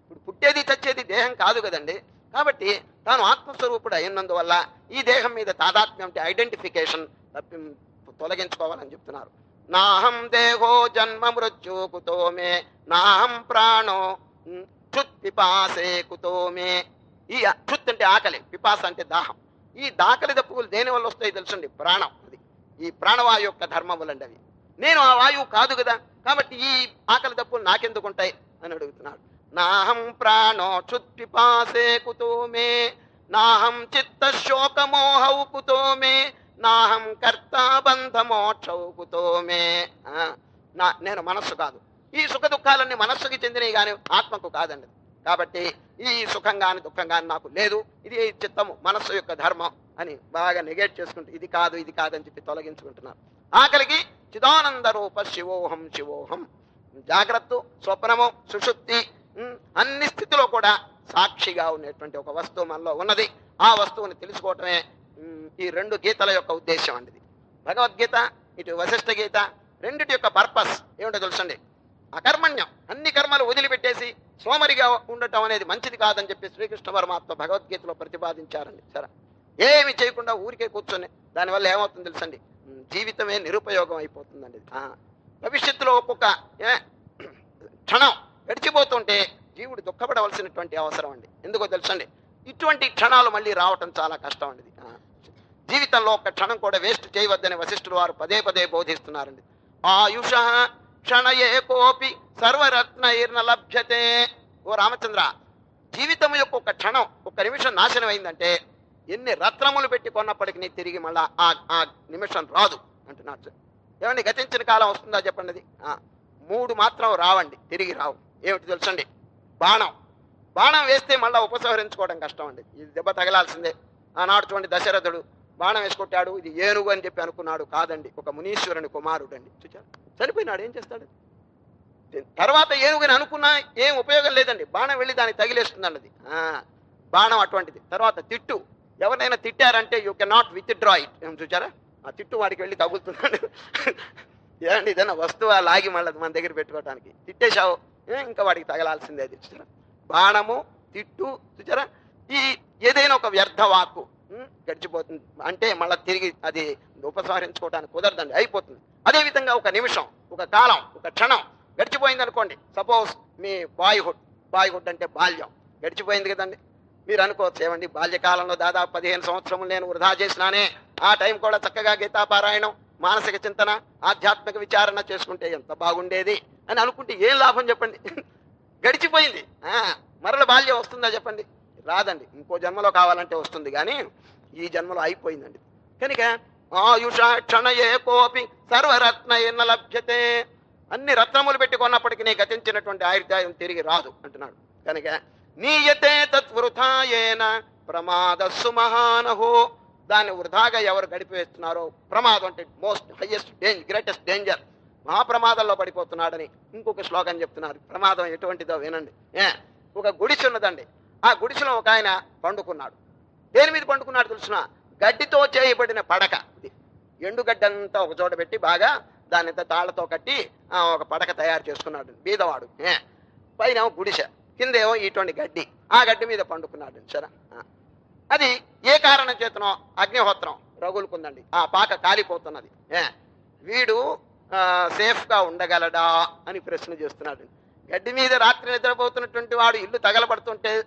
ఇప్పుడు పుట్టేది చచ్చేది దేహం కాదు కదండి. కాబట్టి తాను ఆత్మస్వరూపుడు అయినందువల్ల ఈ దేహం మీద తాదాత్మ్యం అంటే ఐడెంటిఫికేషన్ తప్పి తొలగించుకోవాలని చెప్తున్నారు. నాహం దేహో జన్మ మృత్యు నాహం ప్రాణో క్షుత్ పిపాసే కుతోమే. ఈ క్షుత్ అంటే ఆకలి పిపాస అంటే దాహం. ఈ దాకలి దప్పులు దేని వల్ల వస్తాయి తెలుసండి? ప్రాణం అది. ఈ ప్రాణవాయు యొక్క ధర్మములండి అవి నేను ఆ వాయువు కాదు కదా కాబట్టి ఈ ఆకలి దప్పులు నాకెందుకు ఉంటాయి? అని అడుగుతున్నాడు. నాహం ప్రాణో క్షుత్పిపాసే కుతో మే నాహం చిత్త శోకమోహౌ కుతో మే నాహం కర్త బంధ కుతో మే నా నేను మనస్సు కాదు. ఈ సుఖ దుఃఖాలన్నీ మనస్సుకి చెందినవి కానీ ఆత్మకు కాదండి. కాబట్టి ఈ సుఖం కానీ దుఃఖం కానీ నాకు లేదు. ఇది చిత్తము మనస్సు యొక్క ధర్మం అని బాగా నెగేట్ చేసుకుంటూ ఇది కాదు ఇది కాదని చెప్పి తొలగించుకుంటున్నారు. ఆఖరికి చిదానంద రూప శివోహం శివోహం. జాగ్రత్త స్వప్నము సుషుప్తి అన్ని స్థితిలో కూడా సాక్షిగా ఉండేటువంటి ఒక వస్తువు మనలో ఉన్నది. ఆ వస్తువుని తెలుసుకోవటమే ఈ రెండు గీతల యొక్క ఉద్దేశం అండి భగవద్గీత ఇటు వశిష్ఠ గీత రెండిటి యొక్క పర్పస్ ఏమిటో తెలుసండి? అకర్మణ్యం. అన్ని కర్మలు వదిలిపెట్టేసి సోమరిగా ఉండటం అనేది మంచిది కాదని చెప్పి శ్రీకృష్ణ పరమాత్మ భగవద్గీతలో ప్రతిపాదించారండి. సరే. ఏమి చేయకుండా ఊరికే కూర్చొని దానివల్ల ఏమవుతుంది తెలుసండి? జీవితమే నిరుపయోగం అయిపోతుందండి. భవిష్యత్తులో ఒక్కొక్క ఏ, క్షణం గడిచిపోతుంటే జీవుడు దుఃఖపడవలసినటువంటి అవసరం అండి. ఎందుకో తెలుసండి? ఇటువంటి క్షణాలు మళ్ళీ రావటం చాలా కష్టం అండి. జీవితంలో ఒక్క క్షణం కూడా వేస్ట్ చేయవద్దని వశిష్ఠులు వారు పదే పదే బోధిస్తున్నారండి. ఆయుష క్షణయే కోపి సర్వరత్నైర్న లభ్యతే. ఓ రామచంద్ర జీవితం యొక్క ఒక క్షణం ఒక నిమిషం నాశనం అయిందంటే ఎన్ని రత్నములు పెట్టి కొన్నప్పటికీ తిరిగి మళ్ళా ఆ ఆ నిమిషం రాదు అంటున్నారు. ఏమండి గతించిన కాలం వస్తుందా చెప్పండి మూడు మాత్రం రావండి తిరిగి రావు. ఏమిటి తెలుసండి? బాణం. బాణం వేస్తే మళ్ళీ ఉపసంహరించుకోవడం కష్టం అండి ఇది దెబ్బ తగలాల్సిందే. ఆనాడు చూడండి దశరథుడు బాణం వేసుకొట్టాడు. ఇది ఏనుగు అని చెప్పి అనుకున్నాడు కాదండి. ఒక మునీశ్వరుని కుమారుడు అండి చూచారు చనిపోయినాడు. ఏం చేస్తాడు? తర్వాత ఏనుగుని అనుకున్నా ఏం ఉపయోగం లేదండి. బాణం వెళ్ళి దానికి తగిలేస్తుంది అది ఆ, బాణం అటువంటిది. తర్వాత తిట్టు. ఎవరినైనా తిట్టారంటే you can not withdraw it ఏం చూచారా ఆ తిట్టు వాడికి వెళ్ళి తగులుతున్నాడు. ఏమండి ఏదైనా వస్తువు లాగి మళ్ళీ మన దగ్గర పెట్టుకోవడానికి తిట్టేశావు. ఇంకా వాడికి తగలాల్సిందే చూసారా? బాణము తిట్టు చూసారా? ఈ ఏదైనా ఒక వ్యర్థ వాక్కు గడిచిపోతుంది. అంటే మళ్ళీ తిరిగి అది ఉపసంహరించుకోవడానికి కుదరదండి అయిపోతుంది. అదే విధంగా ఒక నిమిషం ఒక కాలం ఒక క్షణం గడిచిపోయింది అనుకోండి. సపోజ్ మీ బాయ్హుడ్ బాయ్హుడ్ అంటే బాల్యం గడిచిపోయింది కదండి. మీరు అనుకోవచ్చు ఏమండి బాల్యకాలంలో దాదాపు పదిహేను సంవత్సరములు నేను వృధా చేసినానే. ఆ టైం కూడా చక్కగా గీతాపారాయణం మానసిక చింతన ఆధ్యాత్మిక విచారణ చేసుకుంటే ఎంత బాగుండేది అని అనుకుంటే ఏం లాభం చెప్పండి? గడిచిపోయింది. మరల బాల్యం వస్తుందా చెప్పండి? రాదండి. ఇంకో జన్మలో కావాలంటే వస్తుంది కానీ ఈ జన్మలో అయిపోయిందండి. కనుక ఆయుష క్షణయే కోపి సర్వరత్న ఎన్న లభ్యతే. అన్ని రత్నములు పెట్టుకున్నప్పటికీ గతించినటువంటి ఆయుర్దాయం తిరిగి రాదు అంటున్నాడు. కనుక నీయతే తత్వృథాయేన ప్రమాదస్సు మహానహో. దాన్ని వృధాగా ఎవరు గడిపేస్తున్నారో ప్రమాదం అంటే most highest danger greatest danger మహాప్రమాదంలో పడిపోతున్నాడని ఇంకొక శ్లోకం చెప్తున్నారు. ప్రమాదం ఎటువంటిదో వినండి. ఏ? ఒక గుడిసె ఉన్నదండి. ఆ గుడిసెలో ఒక ఆయన పండుకున్నాడు. దేని మీద పండుకున్నాడు తెలుసిన? గడ్డితో చేయబడిన పడక. ఇది ఎండుగడ్డంతా ఒక చోట పెట్టి బాగా దాని తాళ్ళతో కట్టి ఆ, ఒక పడక తయారు చేసుకున్నాడు. బీదవాడు. ఏ? పైన గుడిసె. కిందేమో ఇటువంటి గడ్డి. ఆ గడ్డి మీద పండుకున్నాడు. సరే. అది ఏ కారణం చేతనో అగ్నిహోత్రం రగులుకుందండి. ఆ పాక కాలిపోతున్నది. ఏ? వీడు సేఫ్గా ఉండగలడా అని ప్రశ్న చేస్తున్నాడు. గడ్డి మీద రాత్రి నిద్రపోతున్నటువంటి వాడు ఇల్లు తగలబడుతుంటే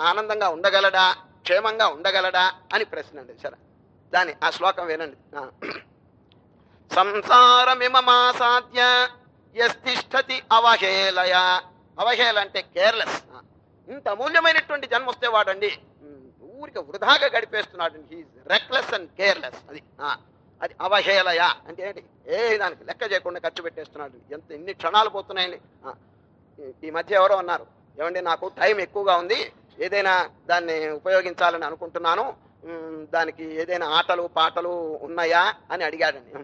ఆనందంగా ఉండగలడా? క్షేమంగా ఉండగలడా? అని ప్రశ్న అండి. సరే. దాని ఆ శ్లోకం వినండి. సంసారమిమమాసాధ్య ఎస్తిష్టతి యస్తిష్టతి అవహేళయ. అవహేళ అంటే కేర్లెస్. ఇంత అమూల్యమైనటువంటి జన్మ వస్తే వాడండి. ఊరికి వృధాగా గడిపేస్తున్నాడు he is reckless and careless అది అది అవహేళయ. అంటే ఏంటి? ఏ దానికి లెక్క చేయకుండా ఖర్చు పెట్టేస్తున్నాడు ఎంత ఎన్ని క్షణాలు పోతున్నాయండి. ఈ- మధ్య ఎవరో అన్నారు ఏమండి నాకు టైం ఎక్కువగా ఉంది. ఏదైనా దాన్ని ఉపయోగించాలని అనుకుంటున్నాను. దానికి ఏదైనా ఆటలు పాటలు ఉన్నాయా అని అడిగాడండి.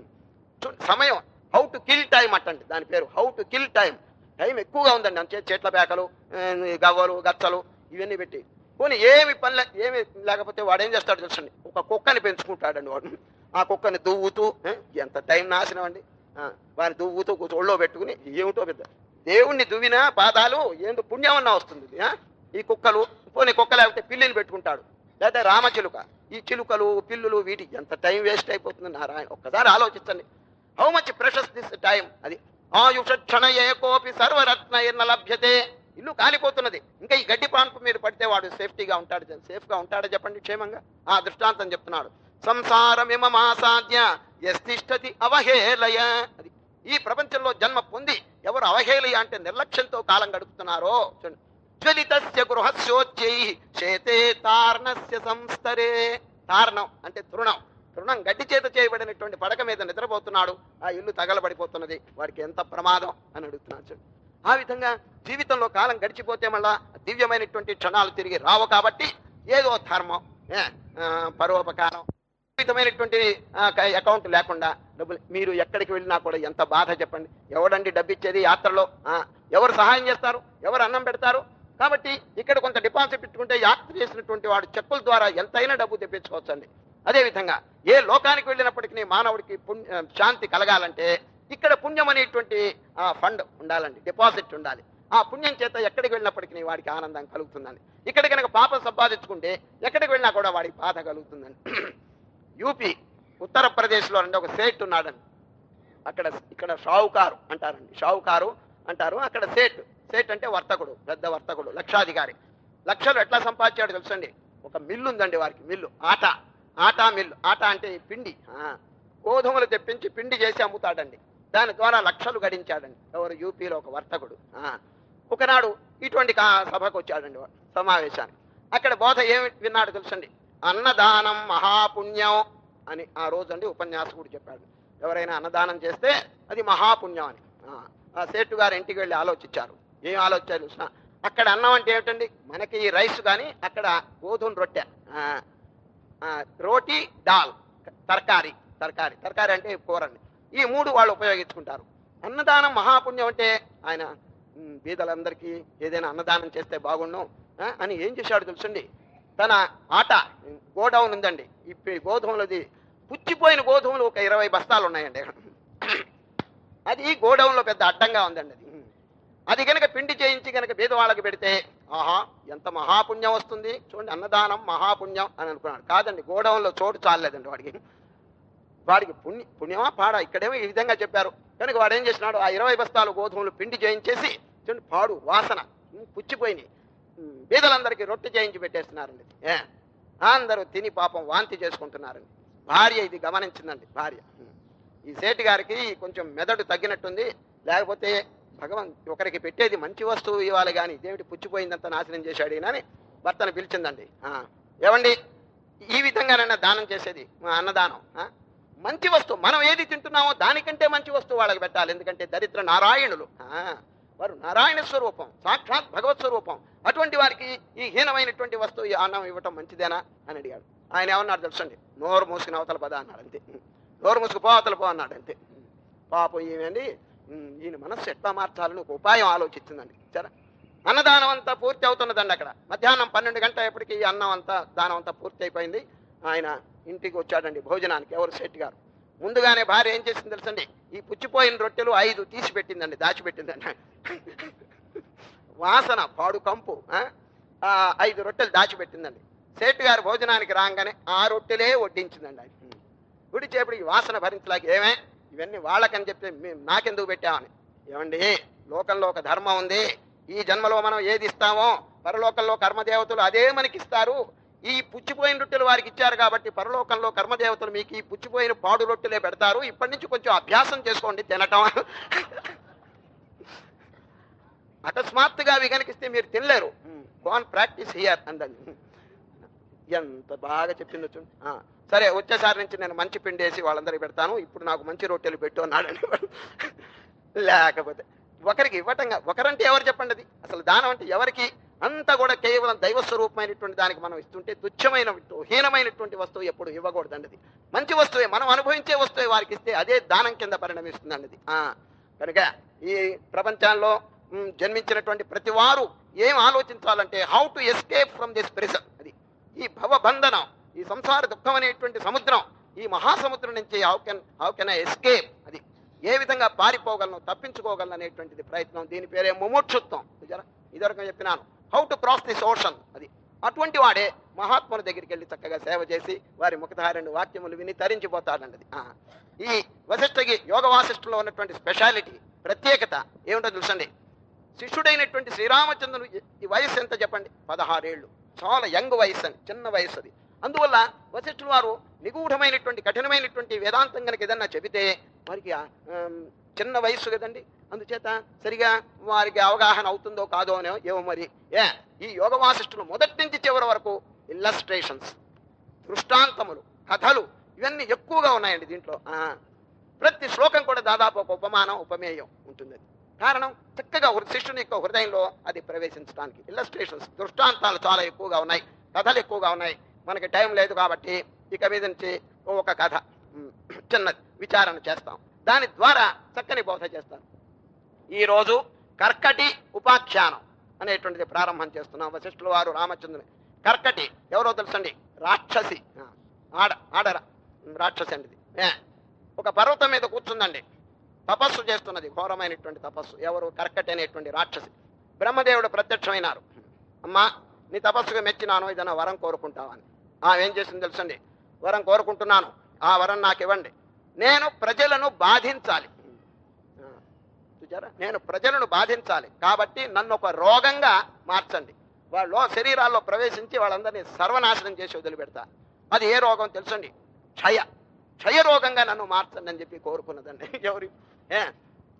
చూ- సమయం. హౌ టు కిల్ టైం అట్టండి. దాని పేరు how to kill time time ఎక్కువగా ఉందండి. అంతే చెట్ల పేకలు గవ్వలు గచ్చలు ఇవన్నీ పెట్టి. పోనీ ఏమి పని ఏమి లేకపోతే వాడు ఏం చేస్తాడు తెలుసండి. ఒక కుక్కని పెంచుకుంటాడండి వాడు. ఆ కుక్కని దువ్వుతూ ఎంత టైం నాశనం అండి. వారిని దువ్వుతూ కూర్చో ఒళ్ళో పెట్టుకుని ఏమిటో పెద్ద దేవుణ్ణి దువ్విన పాదాలు ఏందో పుణ్యమన్నా వస్తుంది. ఈ కుక్కలు పోనీ కుక్క లేకపోతే పిల్లిని పెట్టుకుంటాడు. లేదా రామచిలుక ఈ చిలుకలు పిల్లులు వీటి ఎంత టైం వేస్ట్ అయిపోతుంది నారాయణ? ఒక్కసారి ఆలోచించండి. How much precious this time అది ఆయుష క్షణ కోపి సర్వరత్న ఎన్న లభ్యతే. ఇల్లు కాలిపోతున్నది. ఇంకా ఈ గడ్డి ప్రాంతం మీద పడితే వాడు సేఫ్టీగా ఉంటాడు సేఫ్గా ఉంటాడా చెప్పండి క్షేమంగా? ఆ దృష్టాంతం చెప్తున్నాడు. సంసారమిమమాసాధ్య ఎస్తిష్టతి అవహేళయ. అది ఈ ప్రపంచంలో జన్మ పొంది ఎవరు అవహేళయ అంటే నిర్లక్ష్యంతో కాలం గడుపుతున్నారో చూడండి. జ్వలితస్య గృహస్యోచ్చై శేతే తార్ణస్య సంస్థరే. తారణం అంటే తృణం. తృణం గడ్డి చేత చేయబడినటువంటి పడక మీద నిద్రపోతున్నాడు. ఆ ఇల్లు తగలబడిపోతున్నది. వాడికి ఎంత ప్రమాదం అని అడుగుతున్నాడు చూడండి. ఆ విధంగా జీవితంలో కాలం గడిచిపోతే మళ్ళా దివ్యమైనటువంటి క్షణాలు తిరిగి రావు కాబట్టి ఏదో ధర్మం పరోపకారం విధమైనటువంటి అకౌంట్ లేకుండా డబ్బులు. మీరు ఎక్కడికి వెళ్ళినా కూడా ఎంత బాధ చెప్పండి. ఎవడండి డబ్బు ఇచ్చేది యాత్రలో ఎవరు సహాయం చేస్తారు? ఎవరు అన్నం పెడతారు? కాబట్టి ఇక్కడ కొంత డిపాజిట్ పెట్టుకుంటే యాత్ర చేసినటువంటి వాడు చెక్కుల ద్వారా ఎంతైనా డబ్బు తెప్పించుకోవచ్చండి. అదేవిధంగా ఏ లోకానికి వెళ్ళినప్పటికీ మానవుడికి పుణ్య శాంతి కలగాలంటే ఇక్కడ పుణ్యం అనేటువంటి ఫండ్ ఉండాలండి డిపాజిట్ ఉండాలి. ఆ పుణ్యం చేత ఎక్కడికి వెళ్ళినప్పటికీ వాడికి ఆనందం కలుగుతుందండి. ఇక్కడ కనుక పాపం సంపాదించుకుంటే ఎక్కడికి వెళ్ళినా కూడా వాడికి బాధ కలుగుతుందండి. యూపీ ఉత్తరప్రదేశ్లో అండి ఒక సేట్ ఉన్నాడండి. అక్కడ ఇక్కడ షావుకారు అంటారండి. షావుకారు అంటారు అక్కడ సేట్. సేట్ అంటే వర్తకుడు పెద్ద వర్తకుడు లక్షాధికారి. లక్షలు ఎట్లా సంపాదించాడు తెలుసండి? ఒక మిల్లు ఉందండి వారికి మిల్లు ఆట. ఆటా మిల్లు. ఆట అంటే పిండి గోధుమలు తెప్పించి పిండి చేసి అమ్ముతాడండి. దాని ద్వారా లక్షలు గడించాడండి. ఎవరు యూపీలో ఒక వర్తకుడు. ఒకనాడు ఇటువంటి సభకు వచ్చాడండి సమావేశానికి. అక్కడ బోధ ఏమి విన్నాడు తెలుసండి? అన్నదానం మహాపుణ్యం అని ఆ రోజు అండి ఉపన్యాసకుడు చెప్పాడు. ఎవరైనా అన్నదానం చేస్తే అది మహాపుణ్యం అని. ఆ, సేటు గారు ఇంటికి వెళ్ళి ఆలోచించారు. ఏం ఆలోచించారు చూసిన అక్కడ అన్నం అంటే ఏమిటండి? మనకి ఈ రైస్ కానీ అక్కడ గోధుమ రొట్టె. రోటీ దాల్ తర్కారీ తర్కారీ. తర్కారీ అంటే కూరండి ఈ మూడు వాళ్ళు ఉపయోగించుకుంటారు. అన్నదానం మహాపుణ్యం అంటే ఆయన బీదలందరికీ ఏదైనా అన్నదానం చేస్తే బాగుండు. అని ఏం చేశాడు తెలుసండి? తన ఆట గోడౌన్ ఉందండి. ఈ గోధుమలది పుచ్చిపోయిన గోధుమలు ఒక ఇరవై బస్తాలు ఉన్నాయండి అది గోడౌన్లో పెద్ద అడ్డంగా ఉందండి అది. అది కనుక పిండి చేయించి కనుక బీదవాళ్ళకి పెడితే ఆహా ఎంత మహాపుణ్యం వస్తుంది. చూడండి అన్నదానం మహాపుణ్యం అని అనుకున్నాడు. కాదండి గోడౌన్లో చోటు చాలలేదండి వాడికి. వాడికి పుణ్య పుణ్యమా పాడ? ఇక్కడేమో ఈ విధంగా చెప్పారు. కనుక వాడు ఏం చేసినాడు? ఆ ఇరవై బస్తాలు గోధుమలు పిండి చేయించేసి చూడండి పాడు వాసన పుచ్చిపోయినాయి. బీదలందరికీ రొట్టె చేయించి పెట్టేస్తున్నారండి. ఏ? అందరూ తిని పాపం వాంతి చేసుకుంటున్నారండి. భార్య ఇది గమనించిందండి భార్య. ఈ సేటి గారికి కొంచెం మెదడు తగ్గినట్టుంది. లేకపోతే భగవాన్ ఒకరికి పెట్టేది మంచి వస్తువు ఇవ్వాలి కానీ ఇదేమిటి పుచ్చిపోయిందంత నాశనం చేశాడు అని భర్తను పిలిచిందండి. ఏమండి? ఈ విధంగానైనా దానం చేసేది మా అన్నదానం మంచి వస్తువు మనం ఏది తింటున్నామో దానికంటే మంచి వస్తువు వాళ్ళకి పెట్టాలి. ఎందుకంటే దరిద్ర నారాయణులు. వారు నారాయణ స్వరూపం సాక్షాత్ భగవత్ స్వరూపం. అటువంటి వారికి ఈ హీనమైనటువంటి వస్తువు ఈ అన్నం ఇవ్వటం మంచిదేనా అని అడిగాడు. ఆయన ఏమన్నాడు తెలుసండి? నోరు మూసుకుని అవతల పద అన్నాడు అంతే నోరు మూసుకు పో అవతల పో అన్నాడు అంతే పాపం ఈమెండి ఈయన మనస్సు ఎట్లా మార్చాలని ఒక ఉపాయం ఆలోచించిందండి సరే. అన్నదానం అంతా పూర్తి అవుతున్నదండి అక్కడ. మధ్యాహ్నం పన్నెండు గంటల ఎప్పటికీ ఈ అన్నం అంతా దానం అంతా పూర్తి అయిపోయింది. ఆయన ఇంటికి వచ్చాడండి భోజనానికి ఎవరు శెట్టి గారు. ముందుగానే భార్య ఏం చేసింది తెలుసండి? ఈ పుచ్చిపోయిన రొట్టెలు ఐదు తీసి పెట్టిందండి దాచిపెట్టిందండి. వాసన పాడు కంపు ఐదు రొట్టెలు దాచిపెట్టిందండి. సేటు గారు భోజనానికి రాగానే ఆ రొట్టెలే వడ్డించిందండి ఆయన. గుడిచేపుడు ఈ వాసన భరించలేక ఏమే? ఇవన్నీ వాళ్ళకని చెప్తే మేము నాకెందుకు పెట్టామని ఏమండి? లోకంలో ఒక ధర్మం ఉంది. ఈ జన్మలో మనం ఏది ఇస్తామో పరలోకంలో కర్మదేవతలు అదే మనకి ఇస్తారు. ఈ పుచ్చిపోయిన రొట్టెలు వారికి ఇచ్చారు కాబట్టి పరలోకంలో కర్మదేవతలు మీకు ఈ పుచ్చిపోయిన పాడు రొట్టెలే పెడతారు. ఇప్పటి నుంచి కొంచెం అభ్యాసం చేసుకోండి తినటం. అకస్మాత్తుగా అవి కనిపిస్తే మీరు తినలేరు. గోన్ ప్రాక్టీస్ హియర్ అందండి ఎంత బాగా చెప్పిందో చూడండి. సరే వచ్చేసారి నుంచి నేను మంచి పిండి వేసి వాళ్ళందరికీ పెడతాను. ఇప్పుడు నాకు మంచి రొట్టెలు పెట్టు అన్నాడండి వాడు. లేకపోతే ఒకరికి ఇవ్వటంగా ఒకరంటే ఎవరు చెప్పండి అది? అసలు దానం అంటే ఎవరికి? అంతా కూడా కేవలం దైవ స్వరూపమైనటువంటి దానికి మనం ఇస్తుంటే తుచ్చమైన హీనమైనటువంటి వస్తువు ఎప్పుడు ఇవ్వకూడదండి మంచి వస్తువే మనం అనుభవించే వస్తువే వారికి ఇస్తే అదే దానం కింద పరిణమిస్తుందండి అది కనుక ఈ ప్రపంచంలో జన్మించినటువంటి ప్రతి వారు ఏం ఆలోచించాలంటే how to escape from this prison అది. ఈ భవబంధనం ఈ సంసార దుఃఖం అనేటువంటి సముద్రం ఈ మహాసముద్రం నుంచి how can how can escape అది. ఏ విధంగా పారిపోగలను తప్పించుకోగలను అనేటువంటిది ప్రయత్నం. దీని పేరే ముముక్షుత్వం. చూసారా ఇదివరకు చెప్పినాను. How to cross this ocean అది అటువంటి వాడే మహాత్ముల దగ్గరికి వెళ్ళి చక్కగా సేవ చేసి వారి ముఖధారణ వాక్యములు విని తరించిపోతాడండి ఈ వశిష్ఠకి యోగ వాసిష్ఠంలో ఉన్నటువంటి స్పెషాలిటీ ప్రత్యేకత ఏమిటో చూసండి శిష్యుడైనటువంటి శ్రీరామచంద్రుడు ఈ వయస్సు ఎంత చెప్పండి? పదహారేళ్ళు. చాలా యంగ్ వయసు అని చిన్న వయసు అది. అందువల్ల వశిష్ఠుల వారు నిగూఢమైనటువంటి కఠినమైనటువంటి వేదాంతం కనుక ఏదన్నా చెబితే వారికి చిన్న వయస్సు కదండి. అందుచేత సరిగా వారికి అవగాహన అవుతుందో కాదో అనో ఏమో మరి. ఏ ఈ యోగ వాసిష్ఠులు మొదటి నుంచి చివరి వరకు ఇల్లస్ట్రేషన్స్ దృష్టాంతములు కథలు ఇవన్నీ ఎక్కువగా ఉన్నాయండి దీంట్లో. ప్రతి శ్లోకం కూడా దాదాపు ఒక ఉపమానం ఉపమేయం ఉంటుంది కారణం చక్కగా శిష్యుని యొక్క హృదయంలో అది ప్రవేశించడానికి. ఇల్లస్ట్రేషన్స్ దృష్టాంతాలు చాలా ఎక్కువగా ఉన్నాయి. కథలు ఎక్కువగా ఉన్నాయి. మనకి టైం లేదు కాబట్టి ఇక మీద నుంచి ఒక కథ చిన్న విచారణ చేస్తాం. దాని ద్వారా చక్కని బోధ చేస్తాం. ఈరోజు కర్కటి ఉపాఖ్యానం అనేటువంటిది ప్రారంభం చేస్తున్నాం. వశిష్ఠుల వారు రామచంద్రుని. కర్కటి ఎవరో తెలుసండి? రాక్షసి. ఆడ ఆడరా రాక్షసి అండి ఇది. ఒక పర్వతం మీద కూర్చుందండి. తపస్సు చేస్తున్నది ఘోరమైనటువంటి తపస్సు. ఎవరు? కర్కటి అనేటువంటి రాక్షసి. బ్రహ్మదేవుడు ప్రత్యక్షమైనారు. అమ్మా నీ తపస్సుగా మెచ్చినాను ఏదైనా వరం కోరుకుంటావని ఏం చేసింది తెలుసండి? వరం కోరుకుంటున్నాను. ఆ వరం నాకు ఇవ్వండి నేను ప్రజలను బాధించాలి. చూచారా నేను ప్రజలను బాధించాలి. కాబట్టి నన్ను ఒక రోగంగా మార్చండి. వాళ్ళ శరీరాల్లో ప్రవేశించి వాళ్ళందరినీ సర్వనాశనం చేసి వదిలిపెడతా. అది ఏ రోగం తెలుసండి? క్షయ. క్షయ రోగంగా నన్ను మార్చండి అని చెప్పి కోరుకున్నదండి. ఎవరి? ఏ?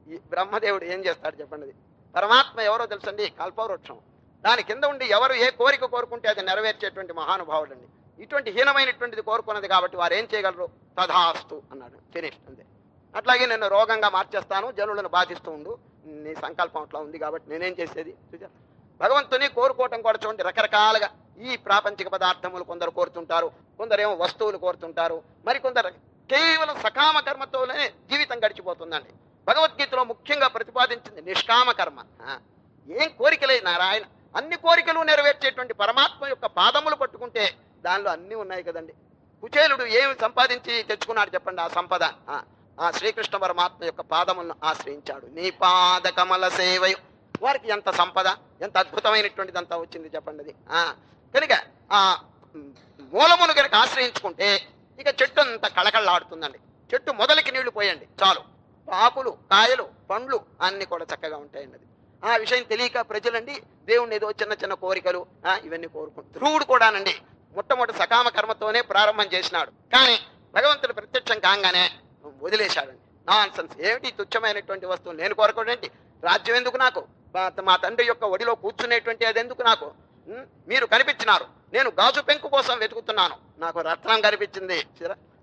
ఈ బ్రహ్మదేవుడు ఏం చేస్తాడు చెప్పండి. పరమాత్మ ఎవరో తెలుసండి? కల్పవృక్షం. దాని కింద ఉండి ఎవరు ఏ కోరిక కోరుకుంటే అది నెరవేర్చేటువంటి మహానుభావుడు అండి ఇటువంటి హీనమైనటువంటిది కోరుకున్నది కాబట్టి వారు ఏం చేయగలరు? తథాస్తు అన్నాడు. ఫినిష్ అంతే. అట్లాగే నేను రోగంగా మార్చేస్తాను జనులను బాధిస్తూ ఉండు. నీ సంకల్పం అట్లా ఉంది కాబట్టి నేనేం చేసేది? చూసా భగవంతుని కోరుకోవటం కూడా చూడండి రకరకాలుగా ఈ ప్రాపంచిక పదార్థములు కొందరు కోరుతుంటారు కొందరేమో వస్తువులు కోరుతుంటారు మరి కొందరు కేవలం సకామ కర్మతోనే జీవితం గడిచిపోతుందండి. భగవద్గీతలో ముఖ్యంగా ప్రతిపాదించింది నిష్కామ కర్మ. ఏం కోరికలే నారాయణ. అన్ని కోరికలు నెరవేర్చేటువంటి పరమాత్మ యొక్క పాదములు పట్టుకుంటే దానిలో అన్నీ ఉన్నాయి కదండి. కుచేలుడు ఏమి సంపాదించి తెచ్చుకున్నాడు చెప్పండి ఆ సంపద? ఆ, శ్రీకృష్ణ పరమాత్మ యొక్క పాదములను ఆశ్రయించాడు. నీ పాద కమల సేవయు. వారికి ఎంత సంపద ఎంత అద్భుతమైనటువంటిది అంతా వచ్చింది చెప్పండి అది. ఆ, కనుక ఆ మూలమును కనుక ఆశ్రయించుకుంటే ఇక చెట్టు అంత కళకళలాడుతుందండి. చెట్టు మొదలకి నీళ్ళు పోయండి చాలు. ఆకులు కాయలు పండ్లు అన్ని కూడా చక్కగా ఉంటాయండి ఆ విషయం తెలియక ప్రజలండి దేవుణ్ణి ఏదో చిన్న చిన్న కోరికలు ఇవన్నీ కోరుకుంటారు ధ్రువుడు కూడానండి మొట్టమొదటి సకామ కర్మతోనే ప్రారంభం చేసినాడు. కానీ భగవంతుడు ప్రత్యక్షం కాగానే వదిలేశాడండి. నాన్ సెన్స్ ఏమిటి తుచ్చమైనటువంటి వస్తువు నేను కోరకూడదండి రాజ్యం ఎందుకు నాకు? మా- తండ్రి యొక్క ఒడిలో కూర్చునేటువంటి అది ఎందుకు నాకు? మీరు కనిపించినారు. నేను గాజు పెంకు కోసం వెతుకుతున్నాను. నాకు రత్నం కనిపించింది.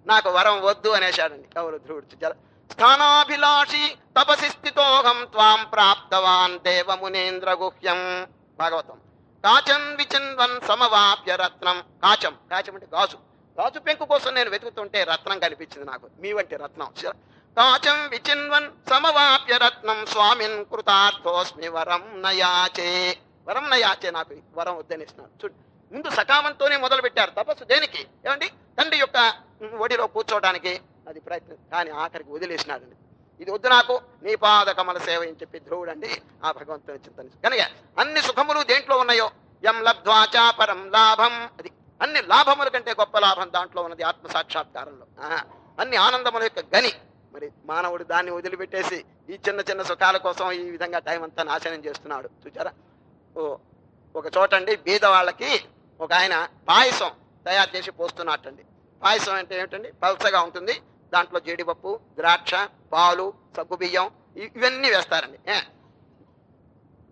నాకు వరం వద్దు అనేశాడండి. ఎవరు ధ్రువుడు చూచారా స్థానాభిలాషి తపసి స్థితోహం త్వాం ప్రాప్తవాన్ దేవమునేంద్ర గుహ్యం. భాగవతం. కాచం విచిన్వన్ సమవాప్య రత్నం. కాచం. కాచం అంటే గాజు. గాజు పెంకు కోసం నేను వెతుకుతుంటే రత్నం కనిపించింది నాకు. మీ వంటి రత్నం. చూసారా? కాచం విచిన్వన్ సమవాప్య రత్నం స్వామిన్ కృతార్థోస్మి వరం నయాచే. వరం నయాచే నాకు వరం వద్దనేసినాడు చూడు ముందు సకామంతోనే మొదలు పెట్టారు తపస్సు దేనికి? ఏమండి? తండ్రి యొక్క ఒడిలో కూర్చోవడానికి అది ప్రయత్నం. కానీ ఆఖరికి వదిలేసినాడండి. ఇది వద్దు నాకు నీ పాద కమల సేవ అని చెప్పి ధ్రువుడు అండి ఆ భగవంతుని చింతన కనుక అన్ని సుఖములు దేంట్లో ఉన్నాయో? ఎం లబ్ధ్వాచా పరం లాభం. అది అన్ని లాభముల కంటే గొప్ప లాభం దాంట్లో ఉన్నది ఆత్మ సాక్షాత్కారంలో అన్ని ఆనందముల యొక్క గని. మరి మానవుడు దాన్ని వదిలిపెట్టేసి ఈ చిన్న చిన్న సుఖాల కోసం ఈ విధంగా టైం అంతా నాశనం చేస్తున్నాడు. చూచారా? ఓ ఒక చోటండి బీద వాళ్ళకి ఒక ఆయన పాయసం తయారు చేసి పోస్తున్నట్టండి పాయసం అంటే ఏమిటండి? పల్సగా ఉంటుంది. దాంట్లో జీడిపప్పు ద్రాక్ష పాలు సగ్గుబియ్యం ఇవన్నీ వేస్తారండి.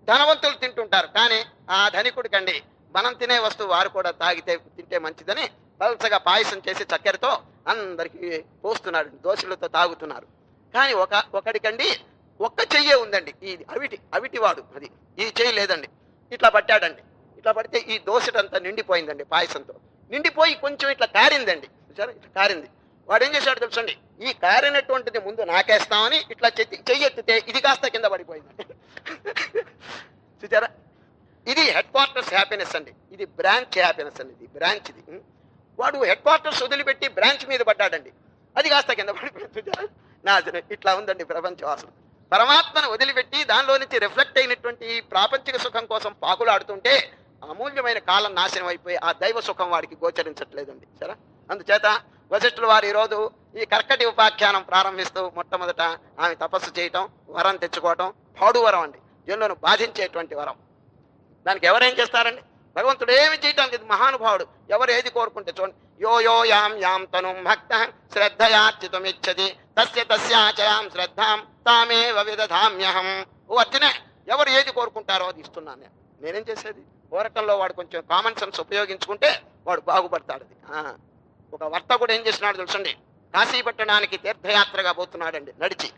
ధనవంతులు తింటుంటారు. కానీ ఆ ధనికుడికండి మనం తినే వస్తువు వారు కూడా తాగితే తింటే మంచిదని పలసగా పాయసం చేసి చక్కెరతో అందరికీ పోస్తున్నాడు దోశలతో తాగుతున్నారు. కానీ ఒక ఒకడికండి ఒక్క చెయ్యే ఉందండి. ఈ అవిటి అవిటివాడు అది. ఈ చెయ్యి లేదండి. ఇట్లా పట్టాడండి. ఇట్లా పడితే ఈ దోశటంతా నిండిపోయిందండి పాయసంతో. నిండిపోయి కొంచెం ఇట్లా కారిందండి. సరే ఇట్లా కారింది. వాడు ఏం చేశాడు తెలుసండి? ఈ కారినటువంటిది ముందు నాకేస్తామని ఇట్లా చెయ్యి ఎత్తితే ఇది కాస్త కింద పడిపోయిందండి. చూచారా ఇది హెడ్ క్వార్టర్స్ హ్యాపీనెస్ అండి. ఇది బ్రాంచ్ హ్యాపీనెస్ అండి. ఇది బ్రాంచ్ ఇది. వాడు హెడ్ క్వార్టర్స్ వదిలిపెట్టి బ్రాంచ్ మీద పడ్డాడండి. అది కాస్త కింద పడిపోయింది. నా ఇట్లా ఉందండి ప్రపంచం అసలు. పరమాత్మను వదిలిపెట్టి దానిలో నుంచి రిఫ్లెక్ట్ అయినటువంటి ప్రాపంచిక సుఖం కోసం పాకులాడుతుంటే అమూల్యమైన కాలం నాశనం అయిపోయి ఆ దైవ సుఖం వాడికి గోచరించట్లేదండి. సరే? అందుచేత వశిష్ఠులు వారు ఈరోజు ఈ కర్కటి ఉపాఖ్యానం ప్రారంభిస్తూ మొట్టమొదట ఆమె తపస్సు చేయటం వరం తెచ్చుకోవటం పాడు వరం అండి. జనులను బాధించేటువంటి వరం. దానికి ఎవరేం చేస్తారండి? భగవంతుడు ఏమి చేయటానికి ఇది మహానుభావుడు. ఎవరు ఏది కోరుకుంటే చూడండి. యో యో యాం యాం తను భక్త శ్రద్ధయాచితుమిచ్చది తస్య తస్యాచయాం శ్రద్ధాం తామేవ విదధామ్యహం. ఓ అర్జునే ఎవరు ఏది కోరుకుంటారో అది ఇస్తున్నాను నేను. నేనేం చేసేది? కోరటంలో వాడు కొంచెం కామన్ సెన్స్ ఉపయోగించుకుంటే వాడు బాగుపడతాడు అది. వర్త ఒక వర్తకుడు ఏం చేసినాడు తెలుసండి? కాశీ పట్టణానికి తీర్థయాత్రగా పోతున్నాడండి నడిచి.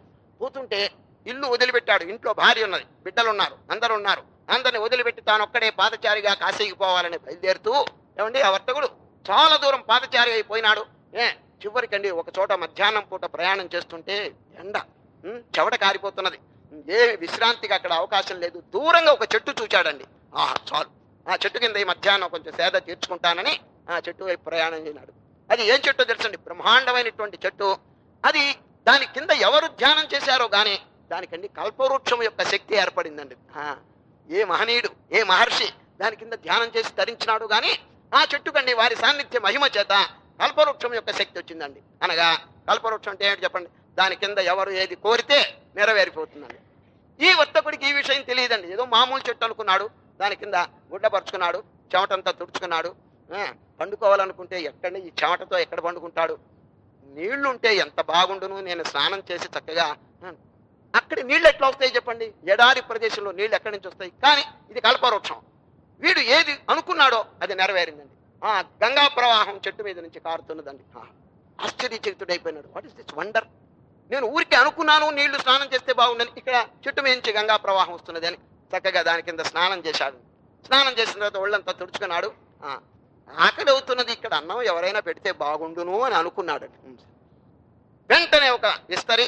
పోతుంటే ఇల్లు వదిలిపెట్టాడు. ఇంట్లో భార్య ఉన్నది బిడ్డలు ఉన్నారు అందరు ఉన్నారు. అందరిని వదిలిపెట్టి తాను ఒక్కడే పాదచారిగా కాశీకి పోవాలని బయలుదేరుతూ ఏమండి ఆ వర్తకుడు చాలా దూరం పాదచారి అయిపోయినాడు ఏ చివరికండి ఒక చోట మధ్యాహ్నం పూట ప్రయాణం చేస్తుంటే ఎండ చెవట కారిపోతున్నది. ఏ విశ్రాంతికి అక్కడ అవకాశం లేదు. దూరంగా ఒక చెట్టు చూచాడండి. ఆహా చాలు. ఆ చెట్టు కింద ఈ మధ్యాహ్నం కొంచెం సేద తీర్చుకుంటానని ఆ చెట్టు వైపు ప్రయాణం చేయనాడు అది ఏం చెట్టు తెలుసండి? బ్రహ్మాండమైనటువంటి చెట్టు. అది దాని కింద ఎవరు ధ్యానం చేశారో గాని దానికండి కల్పవృక్షం యొక్క శక్తి ఏర్పడిందండి. ఆ, ఏ మహనీయుడు ఏ మహర్షి దాని కింద ధ్యానం చేసి ధరించినాడు కానీ ఆ చెట్టు కండి వారి సాన్నిధ్య మహిమ చేత కల్పవృక్షం యొక్క శక్తి వచ్చిందండి. అనగా కల్పవృక్షం అంటే ఏంటి చెప్పండి? దాని కింద ఎవరు ఏది కోరితే నెరవేరిపోతుందండి. ఈ వర్తకుడికి ఈ విషయం తెలియదండి. ఏదో మామూలు చెట్టు అనుకున్నాడు దాని కింద గుడ్డ పరుచుకున్నాడు చెమటంతా తుడుచుకున్నాడు పండుకోవాలనుకుంటే ఎక్కడ ఈ చెమటతో ఎక్కడ పండుకుంటాడు? నీళ్ళుంటే ఎంత బాగుండును నేను స్నానం చేసి చక్కగా అక్కడ నీళ్ళు ఎట్లా వస్తాయి చెప్పండి? ఎడారి ప్రదేశంలో నీళ్ళు ఎక్కడి నుంచి వస్తాయి? కానీ ఇది కల్పవృక్షం. వీడు ఏది అనుకున్నాడో అది నెరవేరిందండి. ఆ గంగా ప్రవాహం చెట్టు మీద నుంచి కారుతున్నదండి. ఆ, ఆశ్చర్యచకితుడైపోయినాడు. వాట్ ఇస్ దిస్ వండర్ నేను ఊరికే అనుకున్నాను నీళ్ళు స్నానం చేస్తే బాగుండని ఇక్కడ చెట్టు మీద నుంచి గంగా ప్రవాహం వస్తున్నది అని చక్కగా దాని కింద స్నానం చేశాడు. స్నానం చేసిన తర్వాత ఒళ్ళంతా తుడుచుకున్నాడు. ఆ, ఆకలి అవుతున్నది ఇక్కడ అన్నం ఎవరైనా పెడితే బాగుండును అని అనుకున్నాడు. వెంటనే ఒక విస్తరి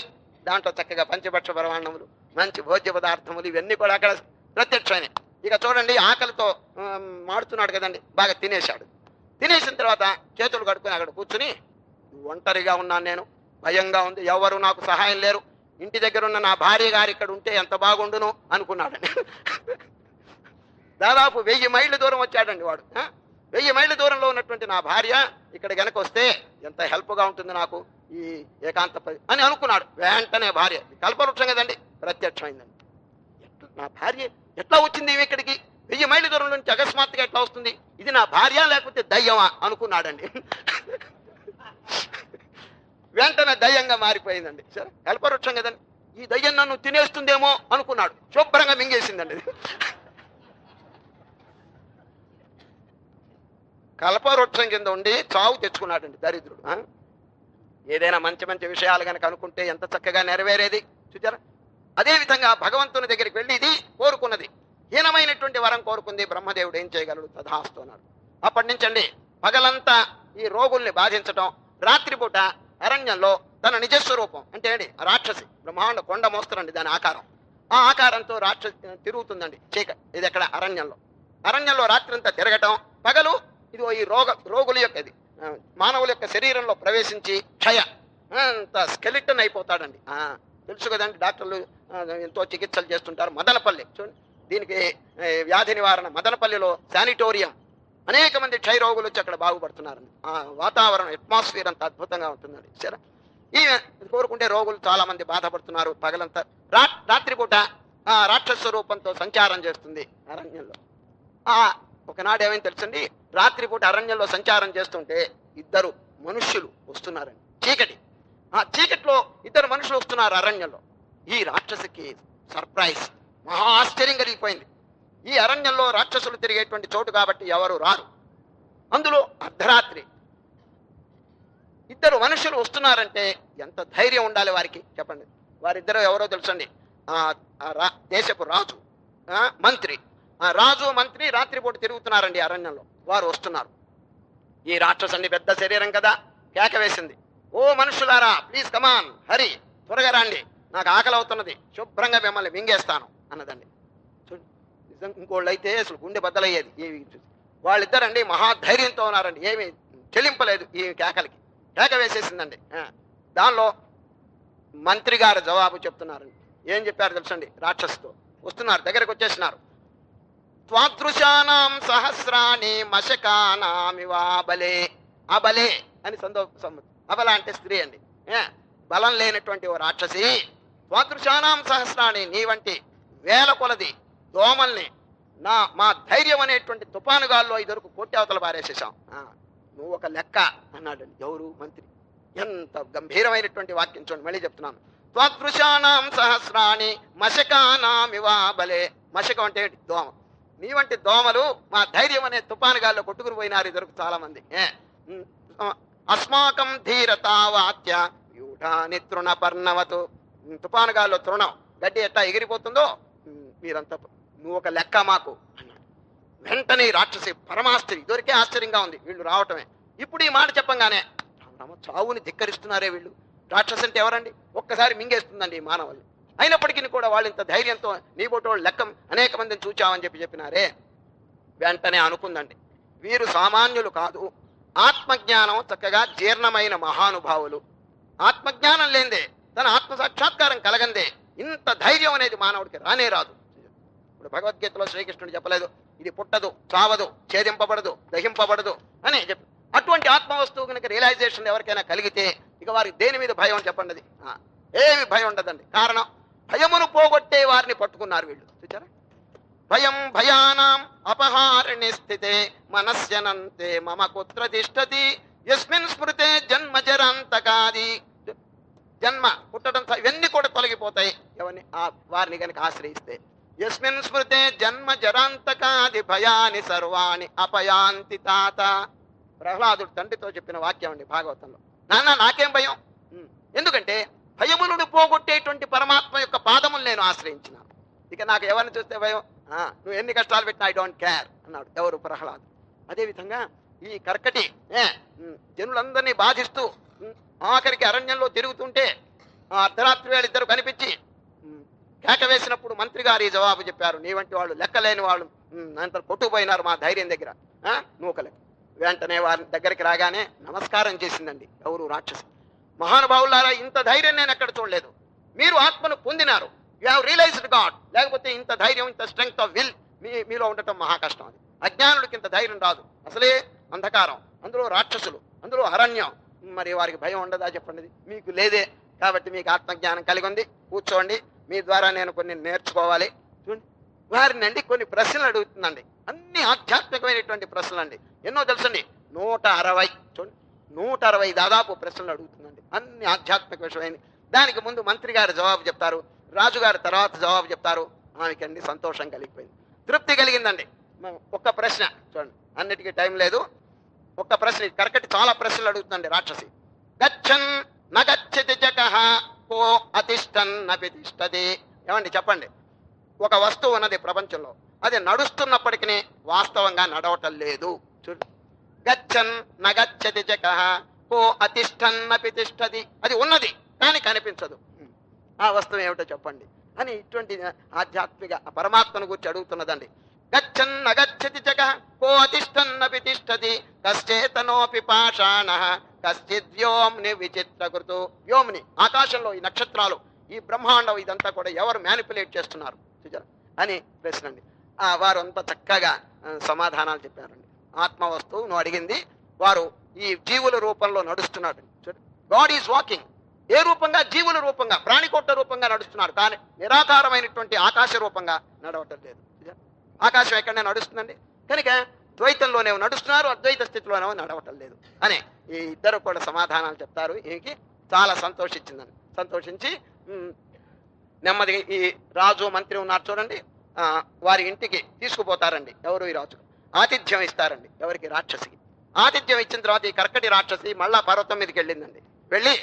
దాంట్లో చక్కగా పంచభక్ష పరమాన్నములు మంచి భోజ్య పదార్థములు ఇవన్నీ కూడా అక్కడ ప్రత్యక్షమైనవి. ఇక చూడండి ఆకలితో మాడుతున్నాడు కదండి బాగా తినేశాడు. తినేసిన తర్వాత చేతులు కడుక్కొని అక్కడ కూర్చుని ఒంటరిగా ఉన్నాను నేను భయంగా ఉంది ఎవరు నాకు సహాయం లేరు ఇంటి దగ్గర ఉన్న నా భార్య గారు ఇక్కడ ఉంటే ఎంత బాగుండును అనుకున్నాడండి. దాదాపు వెయ్యి మైళ్ళ దూరం వచ్చాడండి వాడు. వెయ్యి మైళ్ళ దూరంలో ఉన్నటువంటి నా భార్య ఇక్కడ గనక వస్తే ఎంత హెల్ప్గా ఉంటుంది నాకు. ఈ ఏకాంత అని అనుకున్నాడు. వెంటనే భార్య కల్పవృక్షం కదండి ప్రత్యక్షమైందండి. ఎట్లా- నా భార్య ఎట్లా వచ్చింది ఇక్కడికి? వెయ్యి మైళ్ళ దూరం నుంచి అకస్మాత్తుగా ఎట్లా వస్తుంది? ఇది నా భార్య లేకపోతే దయ్యమా? అనుకున్నాడండి. వెంటనే దయ్యంగా మారిపోయిందండి. సరే కల్పవృక్షం కదండి ఈ దయ్యం నన్ను తినేస్తుందేమో అనుకున్నాడు. శుభ్రంగా మింగేసిందండి కల్పవృక్షం కింద ఉండి చావు తెచ్చుకున్నాడండి దరిద్రుడు. ఏదైనా మంచి మంచి విషయాలు కనుక అనుకుంటే ఎంత చక్కగా నెరవేరేది? చూచారా అదేవిధంగా భగవంతుని దగ్గరికి వెళ్ళి ఇది కోరుకున్నది. హీనమైనటువంటి వరం కోరుకుంది బ్రహ్మదేవుడు. ఏం చేయగలడు? తథాస్తు అన్నాడు. అప్పటి నుంచండి పగలంతా ఈ రోగుల్ని బాధించటం రాత్రిపూట అరణ్యంలో తన నిజస్వరూపం అంటే ఏంటి? రాక్షసి బ్రహ్మాండ కొండ మోస్తరండి దాని ఆకారం. ఆ ఆకారంతో రాక్షసి తిరుగుతుందండి చీక. ఇది ఎక్కడ? అరణ్యంలో. అరణ్యంలో రాత్రంతా తిరగటం పగలు ఇదిగో ఈ రోగ రోగుల యొక్క ఇది. మానవుల యొక్క శరీరంలో ప్రవేశించి క్షయ అంత స్కెలిటన్ అయిపోతాడండి. తెలుసు కదండి డాక్టర్లు ఎంతో చికిత్సలు చేస్తుంటారు. మదనపల్లి చూడండి దీనికి వ్యాధి నివారణ మదనపల్లిలో శానిటోరియం. అనేక మంది క్షయ రోగులు వచ్చి అక్కడ బాగుపడుతున్నారండి. ఆ వాతావరణం అట్మాస్ఫియర్ అంత అద్భుతంగా ఉంటుందండి. సరే ఈ కోరుకుంటే రోగులు చాలా మంది బాధపడుతున్నారు. పగలంతా రా రాత్రిపూట రాక్షస రూపంతో సంచారం చేస్తుంది అరణ్యంలో. ఆ ఒకనాడు ఏమైంది తెలుసండి? రాత్రిపూట అరణ్యంలో సంచారం చేస్తుంటే ఇద్దరు మనుష్యులు వస్తున్నారండి. చీకటి. ఆ చీకట్లో ఇద్దరు మనుషులు వస్తున్నారు అరణ్యంలో. ఈ రాక్షసికి సర్ప్రైజ్. మహా ఆశ్చర్యం కలిగిపోయింది. ఈ అరణ్యంలో రాక్షసులు తిరిగేటువంటి చోటు కాబట్టి ఎవరు రారు. అందులో అర్ధరాత్రి. ఇద్దరు మనుషులు వస్తున్నారంటే ఎంత ధైర్యం ఉండాలి వారికి? చెప్పండి. వారిద్దరు ఎవరో తెలుసండి? ఆ దేశపు రాజు ఆ, మంత్రి. రాజు మంత్రి రాత్రిపూట తిరుగుతున్నారండి అరణ్యంలో. వారు వస్తున్నారు. ఈ రాక్షసుని పెద్ద శరీరం కదా కేక వేసింది. ఓ మనుషులారా ప్లీజ్ కమాన్ హరి త్వరగా రండి. నాకు ఆకలి అవుతున్నది శుభ్రంగా మిమ్మల్ని మింగేస్తాను అన్నదండి. ఇంకోళ్ళు అయితే అసలు గుండె బద్దలయ్యేది ఈ వాళ్ళిద్దరండి మహాధైర్యంతో ఉన్నారండి ఏమి చెలింపలేదు ఈ కేకలకి. కేక వేసేసిందండి దానిలో మంత్రి గారు జవాబు చెప్తున్నారండి. ఏం చెప్పారు తెలుసండి రాక్షసుతో. వస్తున్నారు దగ్గరకు వచ్చేసినారు త్వాదృశానాం సహస్రాణి మశకానామివాబలే అబలే. అని సందో అబల అంటే స్త్రీ అండి. ఏ, బలం లేనటువంటి ఓ రాక్షసి. త్వాదృశానాం సహస్రాణి నీ వంటి వేల కొలది దోమల్ని నా మా ధైర్యం అనేటువంటి తుపానుగాల్లో ఇదివరకు అవతల పారేసేసాం ఆ, నువ్వు ఒక లెక్క అన్నాడు ఎవరు? మంత్రి. ఎంత గంభీరమైనటువంటి వాక్యం చూడండి. మళ్ళీ చెప్తున్నాను. త్వదృశానాం సహస్రాణి మశకానామివా బలే మశకం అంటే దోమ. నీ వంటి దోమలు మా ధైర్యం అనే తుపానుగాల్లో కొట్టుకుని పోయినారు ఇద్దరు చాలా మంది అస్మాకం ధీరతా వాక్య తృణ తృణపర్ణవతు ఉమ్, తుపానుగాల్లో తృణం గడ్డి ఎట్టా ఎగిరిపోతుందో? మీరంతా నువ్వు ఒక లెక్క మాకు అన్నాడు. వెంటనే రాక్షసి పరమాశ్చర్యం ఇదివరకే ఆశ్చర్యంగా ఉంది. వీళ్ళు రావటమే. ఇప్పుడు ఈ మాట చెప్పంగానే చావుని ధిక్కరిస్తున్నారే వీళ్ళు. రాక్షసి అంటే ఎవరండి? ఒక్కసారి మింగేస్తుందండి ఈ మానవుల్ని. అయినప్పటికీ కూడా వాళ్ళు ఇంత ధైర్యంతో నీ బొట్టోళ్ళు లెక్క అనేక మందిని చూచామని చెప్పి చెప్పినారే. వెంటనే అనుకుందండి. వీరు సామాన్యులు కాదు. ఆత్మజ్ఞానం చక్కగా జీర్ణమైన మహానుభావులు. ఆత్మజ్ఞానం లేందే తన ఆత్మ సాక్షాత్కారం కలగందే ఇంత ధైర్యం అనేది మానవుడికి రానే రాదు. ఇప్పుడు భగవద్గీతలో శ్రీకృష్ణుడు చెప్పలేదు ఇది పుట్టదు చావదు ఛేదింపబడదు దహింపబడదు అని చెప్పి. అటువంటి ఆత్మ వస్తువు కనుక రియలైజేషన్ ఎవరికైనా కలిగితే ఇక వారికి దేని మీద భయం చెప్పండి ఏమి భయం ఉండదండి. కారణం భయమును పోగొట్టే వారిని పట్టుకున్నారు వీళ్ళు. చూచారా? భయం భయానాం అపహారణి స్థితే మనస్యనంతే మమ కుత్ర తిష్టతి యస్మిన్ స్మృతే జన్మ జరంతకాది. జన్మ పుట్టడం ఇవన్నీ కూడా తొలగిపోతాయి. ఎవరిని? ఆ వారిని కనుక ఆశ్రయిస్తే. యస్మిన్ స్మృతే జన్మ జరాంతకాది భయాని సర్వాణి అపయాంతి తాత. ప్రహ్లాదుడు తండ్రితో చెప్పిన వాక్యం అండి భాగవతంలో. నాన్న నాకేం భయం ఉమ్, ఎందుకంటే భయములను పోగొట్టేటువంటి పరమాత్మ యొక్క పాదములు నేను ఆశ్రయించినాను. ఇక నాకు ఎవరిని చూస్తే భయం? నువ్వు ఎన్ని కష్టాలు పెట్టినా ఐ డోంట్ కేర్ అన్నాడు ఎవరు ప్రహ్లాద్. అదేవిధంగా ఈ కర్కటి జనులందరినీ బాధిస్తూ ఆఖరికి అరణ్యంలో తిరుగుతుంటే అర్ధరాత్రి వేళ ఇద్దరు కనిపించి కేక వేసినప్పుడు మంత్రి గారు ఈ జవాబు చెప్పారు. నీ వంటి వాళ్ళు లెక్కలేని వాళ్ళు అంత కొట్టుకుపోయినారు మా ధైర్యం దగ్గర. ఆ, వెంటనే వారి దగ్గరికి రాగానే నమస్కారం చేసిందండి ఎవరు రాక్షసు. మహానుభావులారా ఇంత ధైర్యం నేను ఎక్కడ చూడలేదు. మీరు ఆత్మను పొందినారు. యూ హ్యావ్ రియలైజ్డ్ గాడ్ లేకపోతే ఇంత ధైర్యం ఇంత స్ట్రెంగ్త్ ఆఫ్ విల్ మీ మీలో ఉండటం మహా కష్టం అది. అజ్ఞానుడికి ఇంత ధైర్యం రాదు. అసలే అంధకారం. అందులో రాక్షసులు అందులో అరణ్యం. మరి వారికి భయం ఉండదా చెప్పండి మీకు లేదే. కాబట్టి మీకు ఆత్మజ్ఞానం కలిగి ఉంది కూర్చోండి. మీ ద్వారా నేను కొన్ని నేర్చుకోవాలి. చూడండి. వారిని అండి కొన్ని ప్రశ్నలు అడుగుతుందండి. అన్ని ఆధ్యాత్మికమైనటువంటి ప్రశ్నలు అండి ఎన్నో తెలుసండి? నూట అరవై. చూడండి. నూట అరవై దాదాపు ప్రశ్నలు అడుగుతుందండి. అన్ని ఆధ్యాత్మిక విషయమైన దానికి ముందు మంత్రి గారు జవాబు చెప్తారు. రాజుగారు తర్వాత జవాబు చెప్తారు. ఆమెకండి సంతోషం కలిగిపోయింది. తృప్తి కలిగిందండి. ఒక్క ప్రశ్న. చూడండి అన్నిటికీ టైం లేదు. ఒక్క ప్రశ్న కరకటి చాలా ప్రశ్నలు అడుగుతుందండి రాక్షసి. గచ్చన్ నగచ్చతి జగహ కో అతిష్టన్ నతిష్టది ఏమండి చెప్పండి. ఒక వస్తువు ఉన్నది ప్రపంచంలో. అది నడుస్తున్నప్పటికీ వాస్తవంగా నడవటం లేదు. చూడు. గచ్చన్ నగచ్చతి జగహ కో అతిష్టన్ నతిష్టది అది ఉన్నది కానీ కనిపించదు. ఆ వస్తువు ఏమిటో చెప్పండి. అని ఇటువంటి ఆధ్యాత్మిక పరమాత్మను గురించి అడుగుతున్నదండి. గచ్చన్న గచ్చతి జగ కో అతిష్టన్నపి తిష్టతి కశ్చేతనోపి పాషాణ కశ్చిద్ వ్యోమ్ని విచిత్రకృతు వ్యోమ్ని ఆకాశంలో ఈ నక్షత్రాలు ఈ బ్రహ్మాండం ఇదంతా కూడా ఎవరు మ్యానిపులేట్ చేస్తున్నారు? అని ప్రశ్న అండి ఆ వారు అంతా చక్కగా సమాధానాలు చెప్పారండి. ఆత్మ వస్తువు నువ్వు అడిగింది. వారు ఈ జీవుల రూపంలో నడుస్తున్నాడు గాడ్ ఈజ్ వాకింగ్ ఏ రూపంగా? జీవుల రూపంగా ప్రాణికోట్ల రూపంగా నడుస్తున్నారు కానీ నిరాకారమైనటువంటి ఆకాశ రూపంగా నడవటం లేదు. ఆకాశం ఎక్కడనే నడుస్తుందండి? కనుక ద్వైతంలోనే నడుస్తున్నారు అద్వైత స్థితిలోనే నడవటం లేదు అనే ఈ ఇద్దరు కూడా సమాధానాలు చెప్తారు. ఈయనకి చాలా సంతోషించిందని. సంతోషించి నెమ్మది నెమ్మదిగా ఈ రాజు మంత్రి ఉన్నారు చూడండి. వారి ఇంటికి తీసుకుపోతారండి. ఎవరు ఈ రాజు? ఆతిథ్యం ఇస్తారండి. ఎవరికి? రాక్షసికి. ఆతిథ్యం ఇచ్చిన తర్వాత ఈ కర్కటి రాక్షసి మళ్ళా పర్వతం మీదకి వెళ్ళిందండి. వెళ్ళి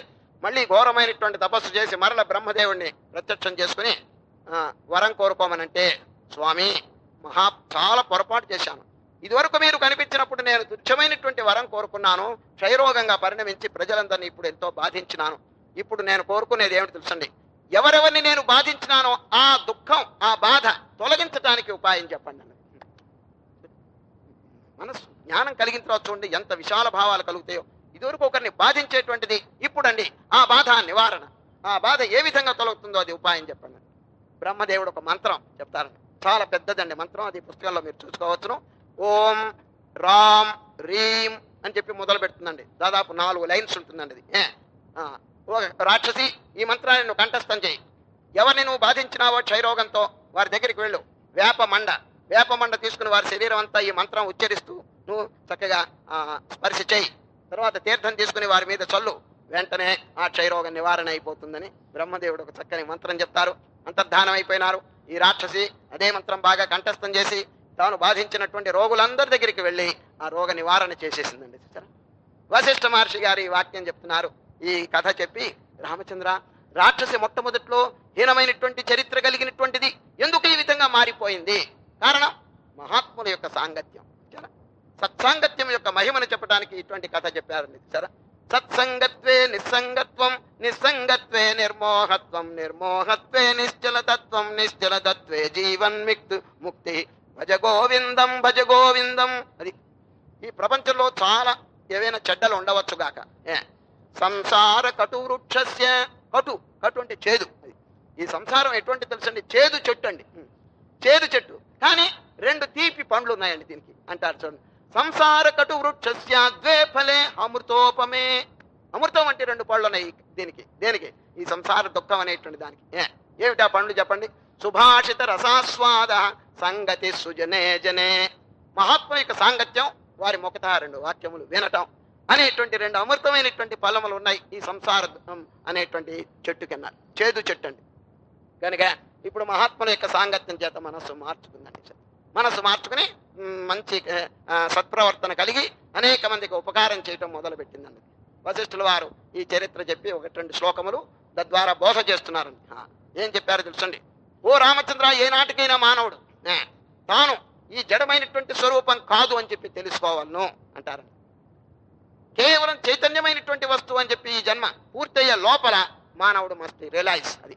మళ్ళీ ఘోరమైనటువంటి తపస్సు చేసి మరల బ్రహ్మదేవుణ్ణి ప్రత్యక్షం చేసుకుని వరం కోరుకోమనంటే స్వామి మహా చాలా పొరపాటు చేశాను. ఇదివరకు మీరు కనిపించినప్పుడు నేను తుచ్చమైనటువంటి వరం కోరుకున్నాను క్షయరోగంగా పరిణమించి ప్రజలందరినీ ఇప్పుడు ఎంతో బాధించినాను. ఇప్పుడు నేను కోరుకునేది ఏమిటి తెలుసండి? ఎవరెవరిని నేను బాధించినానో ఆ దుఃఖం ఆ బాధ తొలగించడానికి ఉపాయం చెప్పండి అన్నది. మనసు జ్ఞానం కలిగిన తర్వాత చూడండి ఎంత విశాల భావాలు కలుగుతాయో. ఇదివరకు ఒకరిని బాధించేటువంటిది ఇప్పుడండి. ఆ బాధ నివారణ. ఆ బాధ ఏ విధంగా తొలగుతుందో అది ఉపాయం చెప్పండి. బ్రహ్మదేవుడు ఒక మంత్రం చెప్తారండి చాలా పెద్దదండి మంత్రం. అది పుస్తకంలో మీరు చూసుకోవచ్చును. ఓం రామ్ రీం అని చెప్పి మొదలు పెడుతుందండి. దాదాపు నాలుగు లైన్స్ ఉంటుందండి ఇది ఏ, రాక్షసి ఈ మంత్రాన్ని నువ్వు కంఠస్థం చేయి. ఎవరిని నువ్వు బాధించినావో క్షయరోగంతో వారి దగ్గరికి వెళ్ళు. వేప మండ. వేపమండ తీసుకుని వారి శరీరం అంతా ఈ మంత్రం ఉచ్చరిస్తూ నువ్వు చక్కగా స్పర్శ చేయి. తర్వాత తీర్థం తీసుకుని వారి మీద చల్లు. వెంటనే ఆ క్షయరోగ నివారణ అయిపోతుందని బ్రహ్మదేవుడు ఒక చక్కని మంత్రం చెప్తారు. అంతర్ధానం అయిపోయినారు. ఈ రాక్షసి అదే మంత్రం బాగా కంఠస్థం చేసి తాను బాధించినటువంటి రోగులందరి దగ్గరికి వెళ్ళి ఆ రోగ నివారణ చేసేసిందండి చూసారా వశిష్ఠ మహర్షి గారు ఈ వాక్యం చెప్తున్నారు. ఈ కథ చెప్పి రామచంద్ర రాక్షసి మొట్టమొదట్లో హీనమైనటువంటి చరిత్ర కలిగినటువంటిది ఎందుకు ఈ విధంగా మారిపోయింది? కారణం మహాత్ముల యొక్క సాంగత్యం. సత్సాంగత్యం యొక్క మహిమను చెప్పడానికి ఇటువంటి కథ చెప్పారండి సరే? సత్సంగత్వే నిస్సంగత్వం నిస్సంగత్వే నిర్మోహత్వం నిర్మోహత్వే నిశ్చలతత్వం నిశ్చలతత్వే జీవన్మిక్తు ముక్తి. భజ గోవిందం భజ గోవిందం. అది ఈ ప్రపంచంలో చాలా ఏవైనా చెడ్డలు ఉండవచ్చు గాక. ఏ? సంసార కటు వృక్షస్య. కటు కటు అంటే చేదు. ఈ సంసారం ఎటువంటి తెలుసండి? చేదు చెట్టు అండి. చేదు చెట్టు. కానీ రెండు తీపి పండ్లు ఉన్నాయండి దీనికి. అంటారు చూడండి. సంసార కటు వృక్షస్య ఫలే అమృతోపమే. అమృతం అంటే రెండు పళ్ళు ఉన్నాయి దీనికి దేనికి? ఈ సంసార దుఃఖం అనేటువంటి దానికి. ఏ ఏమిటా పండ్లు చెప్పండి? సుభాషిత రసాస్వాద సంగతి సుజనే జనే. మహాత్మ యొక్క సాంగత్యం వారి ముఖత రెండు వాక్యములు వినటం అనేటువంటి రెండు అమృతమైనటువంటి ఫలములు ఉన్నాయి ఈ సంసార అనేటువంటి చెట్టు కింద. చేదు చెట్టు అండి కనుక ఇప్పుడు మహాత్ముల యొక్క సాంగత్యం చేత మనస్సు మార్చుకుందండి మనసు మార్చుకుని మంచి సత్ప్రవర్తన కలిగి అనేక మందికి ఉపకారం చేయటం మొదలు పెట్టిందండి వశిష్ఠుల వారు ఈ చరిత్ర చెప్పి ఒకటి రెండు శ్లోకములు తద్వారా బోధ చేస్తున్నారు ఏం చెప్పారు తెలుసండి? ఓ రామచంద్ర ఏనాటికైనా మానవుడు. తాను ఈ జడమైనటువంటి స్వరూపం కాదు అని చెప్పి తెలుసుకోవాలను అంటారు కేవలం చైతన్యమైనటువంటి వస్తువు అని చెప్పి ఈ జన్మ పూర్తయ్యే లోపల మానవుడు మస్ట్ రియలైజ్ అది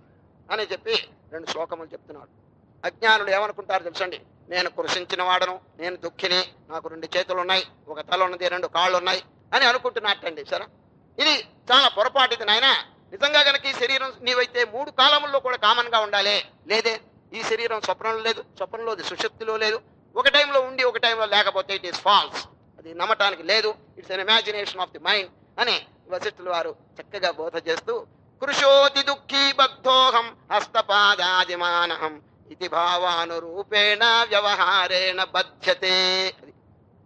అని చెప్పి రెండు శ్లోకములు చెప్తున్నాడు అజ్ఞానులు ఏమనుకుంటారు తెలుసండి? నేను కృషించిన వాడను నేను దుఃఖిని నాకు రెండు చేతులు ఉన్నాయి ఒక తల ఉన్నది రెండు కాళ్ళు ఉన్నాయి అని అనుకుంటున్నట్టండి సరే? ఇది చాలా పొరపాటు ఇది నాయన. నిజంగా గనక ఈ శరీరం నీవైతే మూడు కాలముల్లో కూడా కామన్గా ఉండాలి. లేదే ఈ శరీరం స్వప్నంలో లేదు స్వప్నంలో సుశక్తిలో లేదు. ఒక టైంలో ఉండి ఒక టైంలో లేకపోతే ఇట్ ఈస్ ఫాల్స్ అది నమ్మటానికి లేదు. It's an imagination of the mind అని వశిష్ఠులు వారు చక్కగా బోధ చేస్తూ కృషోతి దుఃఖీ బద్ధోహం హస్తపాదాదిమానహం ఇది భావానురూపేణ వ్యవహారేణ బధ్యతే అది.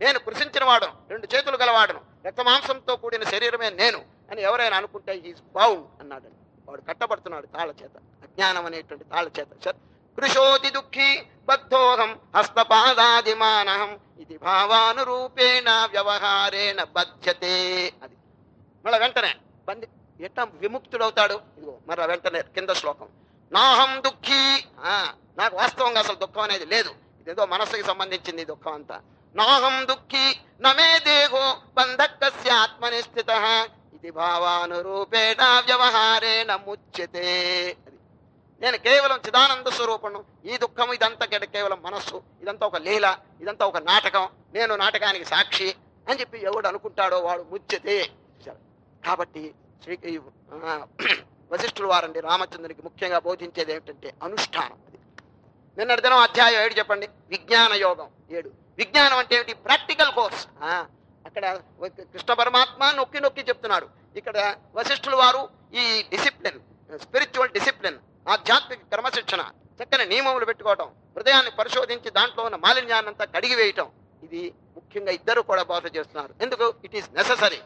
నేను కృషించిన వాడను రెండు చేతులు గలవాడను రక్తమాంసంతో కూడిన శరీరమే నేను అని ఎవరైనా అనుకుంటే ఈజ్ బౌండ్ అన్నాడు వాడు కట్టబడుతున్నాడు తాళ చేత అజ్ఞానం అనేటువంటి తాళ చేత కృషోతి దుఃఖీ బద్ధోహం హస్తపాదాదిమానహం ఇది భావానురూపేణ వ్యవహారేణ బధ్యతే అది. మళ్ళీ వెంటనే బంది ఎట్లా విముక్తుడవుతాడు? ఇదిగో మరి వెంటనే కింద శ్లోకం. నాహం దుఃఖీ. ఆ, నాకు వాస్తవంగా అసలు దుఃఖం అనేది లేదు. ఇదేదో మనస్సుకి సంబంధించింది ఈ దుఃఖం అంతా. నాహం దుఃఖీ. నమే దేహో బంధకస్య ఆత్మనిస్థిత ఇది భావానురూపేణ వ్యవహారేణ ముచ్యతే. అది. నేను కేవలం చిదానంద స్వరూపను ఈ దుఃఖం ఇదంతా కేవలం మనస్సు. ఇదంతా ఒక లీల. ఇదంతా ఒక నాటకం. నేను నాటకానికి సాక్షి అని చెప్పి ఎవడు అనుకుంటాడో వాడు ముచ్యతే. కాబట్టి శ్రీ వశిష్ఠులు వారండి. రామచంద్రునికి ముఖ్యంగా బోధించేది ఏమిటంటే అనుష్ఠానం అది. నిన్నటి దినం అధ్యాయం ఏడు చెప్పండి. విజ్ఞాన యోగం ఏడు. విజ్ఞానం అంటే ఏమిటి? Practical course. అక్కడ కృష్ణ పరమాత్మ నొక్కి నొక్కి చెప్తున్నాడు. ఇక్కడ వశిష్ఠులు వారు ఈ డిసిప్లిన్ స్పిరిచువల్ డిసిప్లిన్ ఆధ్యాత్మిక క్రమశిక్షణ చక్కని నియమములు పెట్టుకోవటం హృదయాన్ని పరిశోధించి దాంట్లో ఉన్న మాలిన్యాన్నంతా కడిగి వేయటం ఇది ముఖ్యంగా ఇద్దరు కూడా బోధ చేస్తున్నారు. ఎందుకు? ఇట్ ఈస్ నెససరీ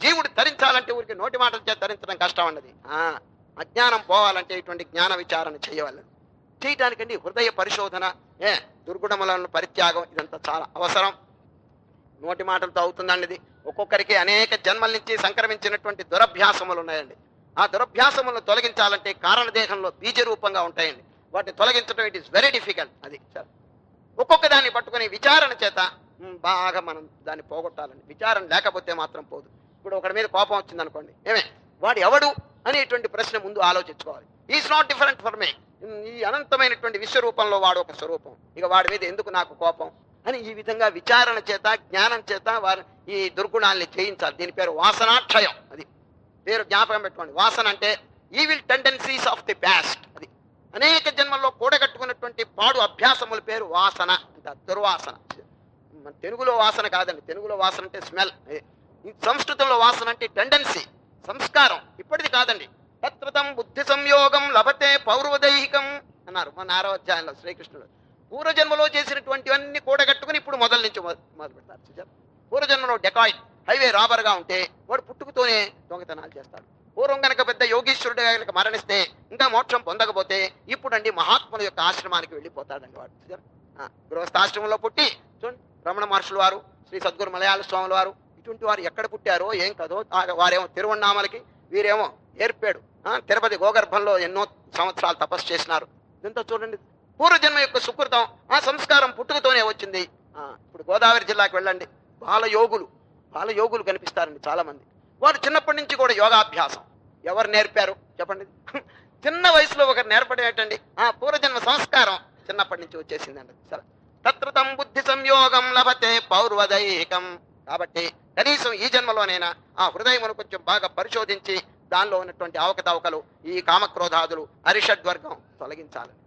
జీవుడు తరించాలంటే ఊరికి నోటి మాటల చేత తరించడం కష్టం అన్నది. అజ్ఞానం పోవాలంటే ఇటువంటి జ్ఞాన విచారణ చేయవాలి చేయటానికండి హృదయ పరిశోధన ఏ దుర్గుణములను పరిత్యాగం ఇదంతా చాలా అవసరం. నోటి మాటలతో అవుతుందండి ఒక్కొక్కరికి అనేక జన్మల నుంచి సంక్రమించినటువంటి దురభ్యాసములు ఉన్నాయండి. ఆ దురభ్యాసములను తొలగించాలంటే కారణదేహంలో బీజ రూపంగా ఉంటాయండి. వాటిని తొలగించడం ఇట్ ఈస్ వెరీ డిఫికల్ట్ అది ఒక్కొక్క దాన్ని పట్టుకుని విచారణ చేత బాగా మనం దాన్ని పోగొట్టాలండి. విచారణ లేకపోతే మాత్రం పోదు. ఇప్పుడు ఒకడి మీద కోపం వచ్చింది అనుకోండి. ఏమే? వాడు ఎవడు అనేటువంటి ప్రశ్న ముందు ఆలోచించుకోవాలి. Is not different for me ఈ అనంతమైనటువంటి విశ్వరూపంలో వాడు ఒక స్వరూపం. ఇక వాడి మీద ఎందుకు నాకు కోపం? అని ఈ విధంగా విచారణ చేత జ్ఞానం చేత వారి ఈ దుర్గుణాల్ని జయించాలి. దీని పేరు వాసనాక్షయం అది. పేరు జ్ఞాపకం పెట్టుకోండి. వాసన అంటే evil tendencies of the beast అది. అనేక జన్మల్లో కూడగట్టుకున్నటువంటి పాడు అభ్యాసముల పేరు వాసన అంటారు. దుర్వాసన. మన తెలుగులో వాసన కాదండి. తెలుగులో వాసన అంటే స్మెల్ సంస్కృతంలో వాసన అంటే టెండెన్సీ సంస్కారం. ఇప్పటిది కాదండి. తత్వతం బుద్ధి సంయోగం లభతే పౌర్వదైహికం అన్నారు మన ఆరో అధ్యాయంలో శ్రీకృష్ణుడు. పూర్వజన్మలో చేసినటువంటివన్నీ కూడగట్టుకుని ఇప్పుడు మొదలు నుంచి మొదలు పెడతారు. పూర్వజన్మలో డెకాయిడ్ హైవే రాబర్గా ఉంటే వాడు పుట్టుకతోనే దొంగతనాలు చేస్తాడు. పూర్వం గనక పెద్ద యోగీశ్వరుడు కనుక మరణిస్తే ఇంకా మోక్షం పొందకపోతే ఇప్పుడండి మహాత్ముల యొక్క ఆశ్రమానికి వెళ్ళిపోతాడండి వాడు. చూసారా? ఆశ్రమంలో గృహస్థాశ్రమంలో పుట్టి చూడండి రమణ మహర్షులు వారు శ్రీ సద్గురు మలయాళ స్వాముల వారు పుట్టింటి వారు ఎక్కడ పుట్టారో ఏం కదో వారేమో తిరువన్నామలకి వీరేమో ఏర్పాడు తిరుపతి గోగర్భంలో ఎన్నో సంవత్సరాలు తపస్సు చేసినారు. దీంతో చూడండి పూర్వజన్మ యొక్క సుకృతం ఆ సంస్కారం పుట్టుకతోనే వచ్చింది. ఇప్పుడు గోదావరి జిల్లాకి వెళ్ళండి. బాలయోగులు బాలయోగులు కనిపిస్తారండి చాలామంది. వారు చిన్నప్పటి నుంచి కూడా యోగాభ్యాసం. ఎవరు నేర్పారు? చెప్పండి. చిన్న వయసులో ఒకరు నేర్పడం ఏంటండి? ఆ పూర్వజన్మ సంస్కారం చిన్నప్పటి నుంచి వచ్చేసిందండి. సరే. తత్రతం బుద్ధి సంయోగం లభతే పౌర్వదైకం. కాబట్టి కనీసం ఈ జన్మలోనైనా ఆ హృదయమును కొంచెం బాగా పరిశోధించి దానిలో ఉన్నటువంటి అవకతవకలు ఈ కామక్రోధాదులు అరిషడ్వర్గం తొలగించాలని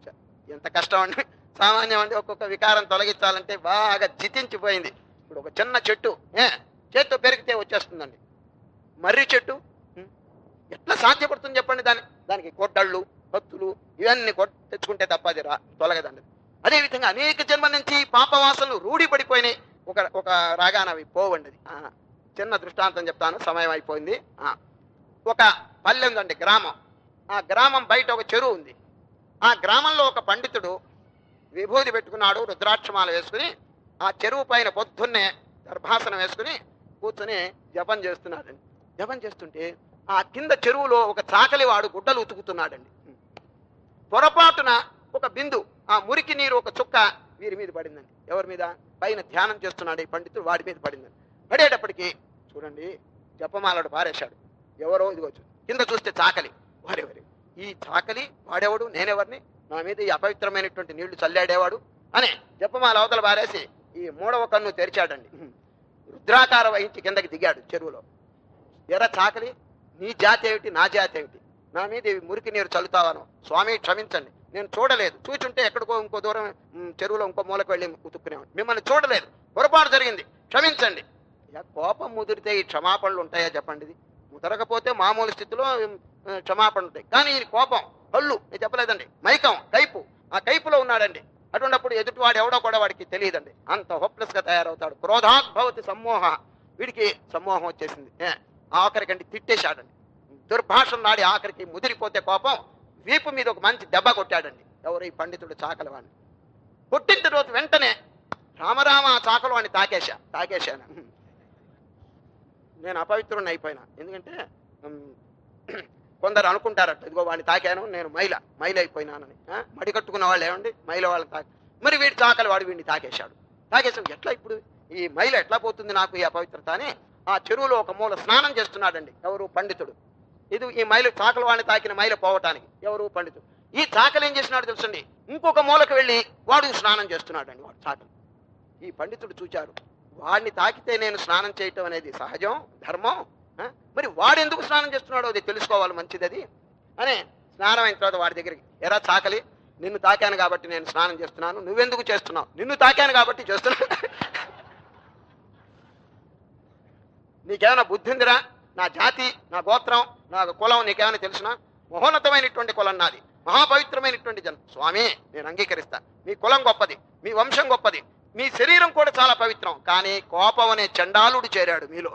ఎంత కష్టం అండి. సామాన్యం అండి ఒక్కొక్క వికారం తొలగించాలంటే బాగా జితించిపోయింది. ఇప్పుడు ఒక చిన్న చెట్టు ఏ చేత్తో పెరిగితే వచ్చేస్తుందండి. మర్రి చెట్టు ఎట్లా సాధ్యపడుతుంది చెప్పండి దాని దానికి కొట్టళ్ళు భక్తులు ఇవన్నీ కొట్ తెచ్చుకుంటే తప్ప అది రా తొలగదండి. అదేవిధంగా అనేక జన్మల నుంచి పాపవాసనలు రూఢి పడిపోయినాయి. ఒక ఒక రాగాన అవి పోవండి. చిన్న దృష్టాంతం చెప్తాను సమయం అయిపోయింది. ఒక పల్లె ఉందండి గ్రామం. ఆ గ్రామం బయట ఒక చెరువు ఉంది. ఆ గ్రామంలో ఒక పండితుడు విభూతి పెట్టుకున్నాడు రుద్రాక్షమాల వేసుకుని ఆ చెరువు పైన పొద్దున్నే గర్భాసనం వేసుకుని కూర్చొని జపం చేస్తున్నాడండి. జపం చేస్తుంటే ఆ కింద చెరువులో ఒక చాకలి వాడు గుడ్డలు ఉతుకుతున్నాడండి. పొరపాటున ఒక బిందు ఆ మురికి నీరు ఒక చుక్క వీరి మీద పడిందండి. ఎవరి మీద? పైన ధ్యానం చేస్తున్నాడు ఈ పండితుడు వాడి మీద పడిందండి పడేటప్పటికి చూడండి జపమాలడు పారేశాడు. ఎవరో ఇదిగో కింద చూస్తే చాకలి వారెవరి ఈ చాకలి వాడేవాడు? నేనెవరిని? నా మీద ఈ అపవిత్రమైనటువంటి నీళ్ళు చల్లాడేవాడు అనే జపమాల అవతల పారేసి ఈ మూడవ కన్ను తెరిచాడండి. రుద్రాకార వహించి కిందకి దిగాడు చెరువులో. ఎర్ర చాకలి నీ జాతి ఏమిటి నా జాతి ఏమిటి? నా మీద మురికి నీరు చల్లుతావాను? స్వామి క్షమించండి. నేను చూడలేదు. చూచుంటే ఎక్కడికో ఇంకో దూరం చెరువులో ఇంకో మూలకు వెళ్ళి ఉతుక్కునేవాడు మిమ్మల్ని చూడలేదు. పొరపాటు జరిగింది. క్షమించండి. కోపం ముదిరితే ఈ క్షమాపణలు ఉంటాయా చెప్పండి ఇది? ముదరకపోతే మామూలు స్థితిలో క్షమాపణలు ఉంటాయి. కానీ ఈ కోపం కళ్ళు నేను చెప్పలేదండి. మైకం కైపు ఆ కైపులో ఉన్నాడండి. అటువంటిప్పుడు ఎదుటివాడు ఎవడో కూడా వాడికి తెలియదండి. అంత హోప్లెస్గా తయారవుతాడు. క్రోధాద్భవతి సమ్మోహ. వీడికి సమ్మోహం వచ్చేసింది. ఆఖరికండి తిట్టేశాడండి. దుర్భాషలు నాడి ఆఖరికి ముదిరిపోతే కోపం వీపు మీద ఒక మంచి దెబ్బ కొట్టాడండి. ఎవరు ఈ పండితుడు చాకల వాడిని కొట్టిన తర్వాత వెంటనే రామరామ చాకలు వాడిని తాకేశా తాకేశాను. నేను అపవిత్రుని అయిపోయినా. ఎందుకంటే కొందరు అనుకుంటారట ఇదిగో వాడిని తాకాను నేను మైల మైల అయిపోయినానని మడి కట్టుకున్న వాళ్ళు ఏమండి? మైల వాళ్ళని తాకి మరి వీడి చాకలి వాడు వీడిని తాకేశాడు. తాకేశాడు ఎట్లా ఇప్పుడు? ఈ మైల ఎట్లా పోతుంది నాకు ఈ అపవిత్రత అని ఆ చెరువులో ఒక మూల స్నానం చేస్తున్నాడండి. ఎవరు? పండితుడు. ఇది ఈ మైలు చాకలి వాడిని తాకిన మైల పోవటానికి. ఎవరు పండితుడు? ఈ చాకలు ఏం చేసినాడు తెలుసండి? ఇంకొక మూలకు వెళ్ళి వాడు స్నానం చేస్తున్నాడండి వాడు చాకలు. ఈ పండితుడు చూచారు వాడిని తాకితే నేను స్నానం చేయటం అనేది సహజం ధర్మం మరి వాడు ఎందుకు స్నానం చేస్తున్నాడో అది తెలుసుకోవాలి మంచిది అది. అని స్నానం అయిన తర్వాత వాడి దగ్గరికి ఎరా చాకలి నిన్ను తాకాను కాబట్టి నేను స్నానం చేస్తున్నాను నువ్వెందుకు చేస్తున్నావు? నిన్ను తాకాను కాబట్టి చేస్తున్నాను. నీకేమైనా బుద్ధి ఉందిరా? నా జాతి నా గోత్రం నా కులం నీకేమైనా తెలిసిన? మహోన్నతమైనటువంటి కులం నాది మహాపవిత్రమైనటువంటి జనం. స్వామి నేను అంగీకరిస్తా. మీ కులం గొప్పది మీ వంశం గొప్పది మీ శరీరం కూడా చాలా పవిత్రం. కానీ కోపం అనే చండాలుడు చేరాడు మీలో.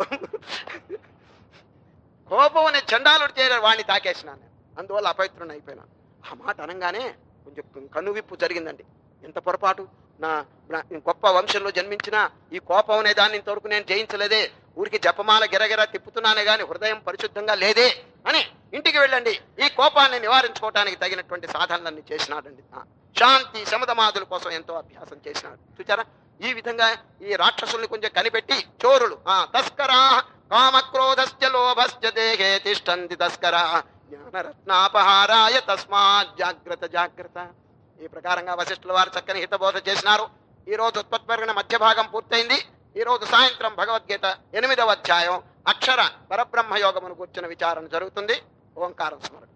కోపం అనే చండాలుడు చేరాడు వాడిని తాకేసినాను నేను. అందువల్ల అపవిత్రుని అయిపోయినాను ఆ మాట అనగానే కొంచెం కనువిప్పు జరిగిందండి. ఎంత పొరపాటు? నా నా- గొప్ప వంశంలో జన్మించిన ఈ కోపం అనే దాన్ని ఇంతవరకు నేను జయించలేదే. ఊరికి జపమాల గిరగిర తిప్పుతున్నానే గాని హృదయం పరిశుద్ధంగా లేదే అని ఇంటికి వెళ్ళండి. ఈ కోపాన్ని నివారించుకోవటానికి తగినటువంటి సాధనలన్నీ చేసినాడండి. శాంతి శమధమాదుల కోసం ఎంతో అభ్యాసం చేసినాడు. చూచారా? ఈ విధంగా ఈ రాక్షసుల్ని కొంచెం కనిపెట్టి చోరులు ఆ తస్కరా కామక్రోధస్య లోభస్య దేహే తిష్టంతి తస్కరా జ్ఞానరత్నాపహారాయ తస్మాత్ జాగ్రత్త జాగ్రత్త. ఈ ప్రకారంగా వశిష్ఠుల వారు చక్కని హితబోధ చేసినారు. ఈ రోజు ఉత్పత్పరిగిన మధ్య భాగం పూర్తయింది. ఈ రోజు సాయంత్రం భగవద్గీత ఎనిమిదవ అధ్యాయం అక్షర పరబ్రహ్మ యోగమును కూర్చున్న విచారణ జరుగుతుంది. ఓంకారం స్మరణ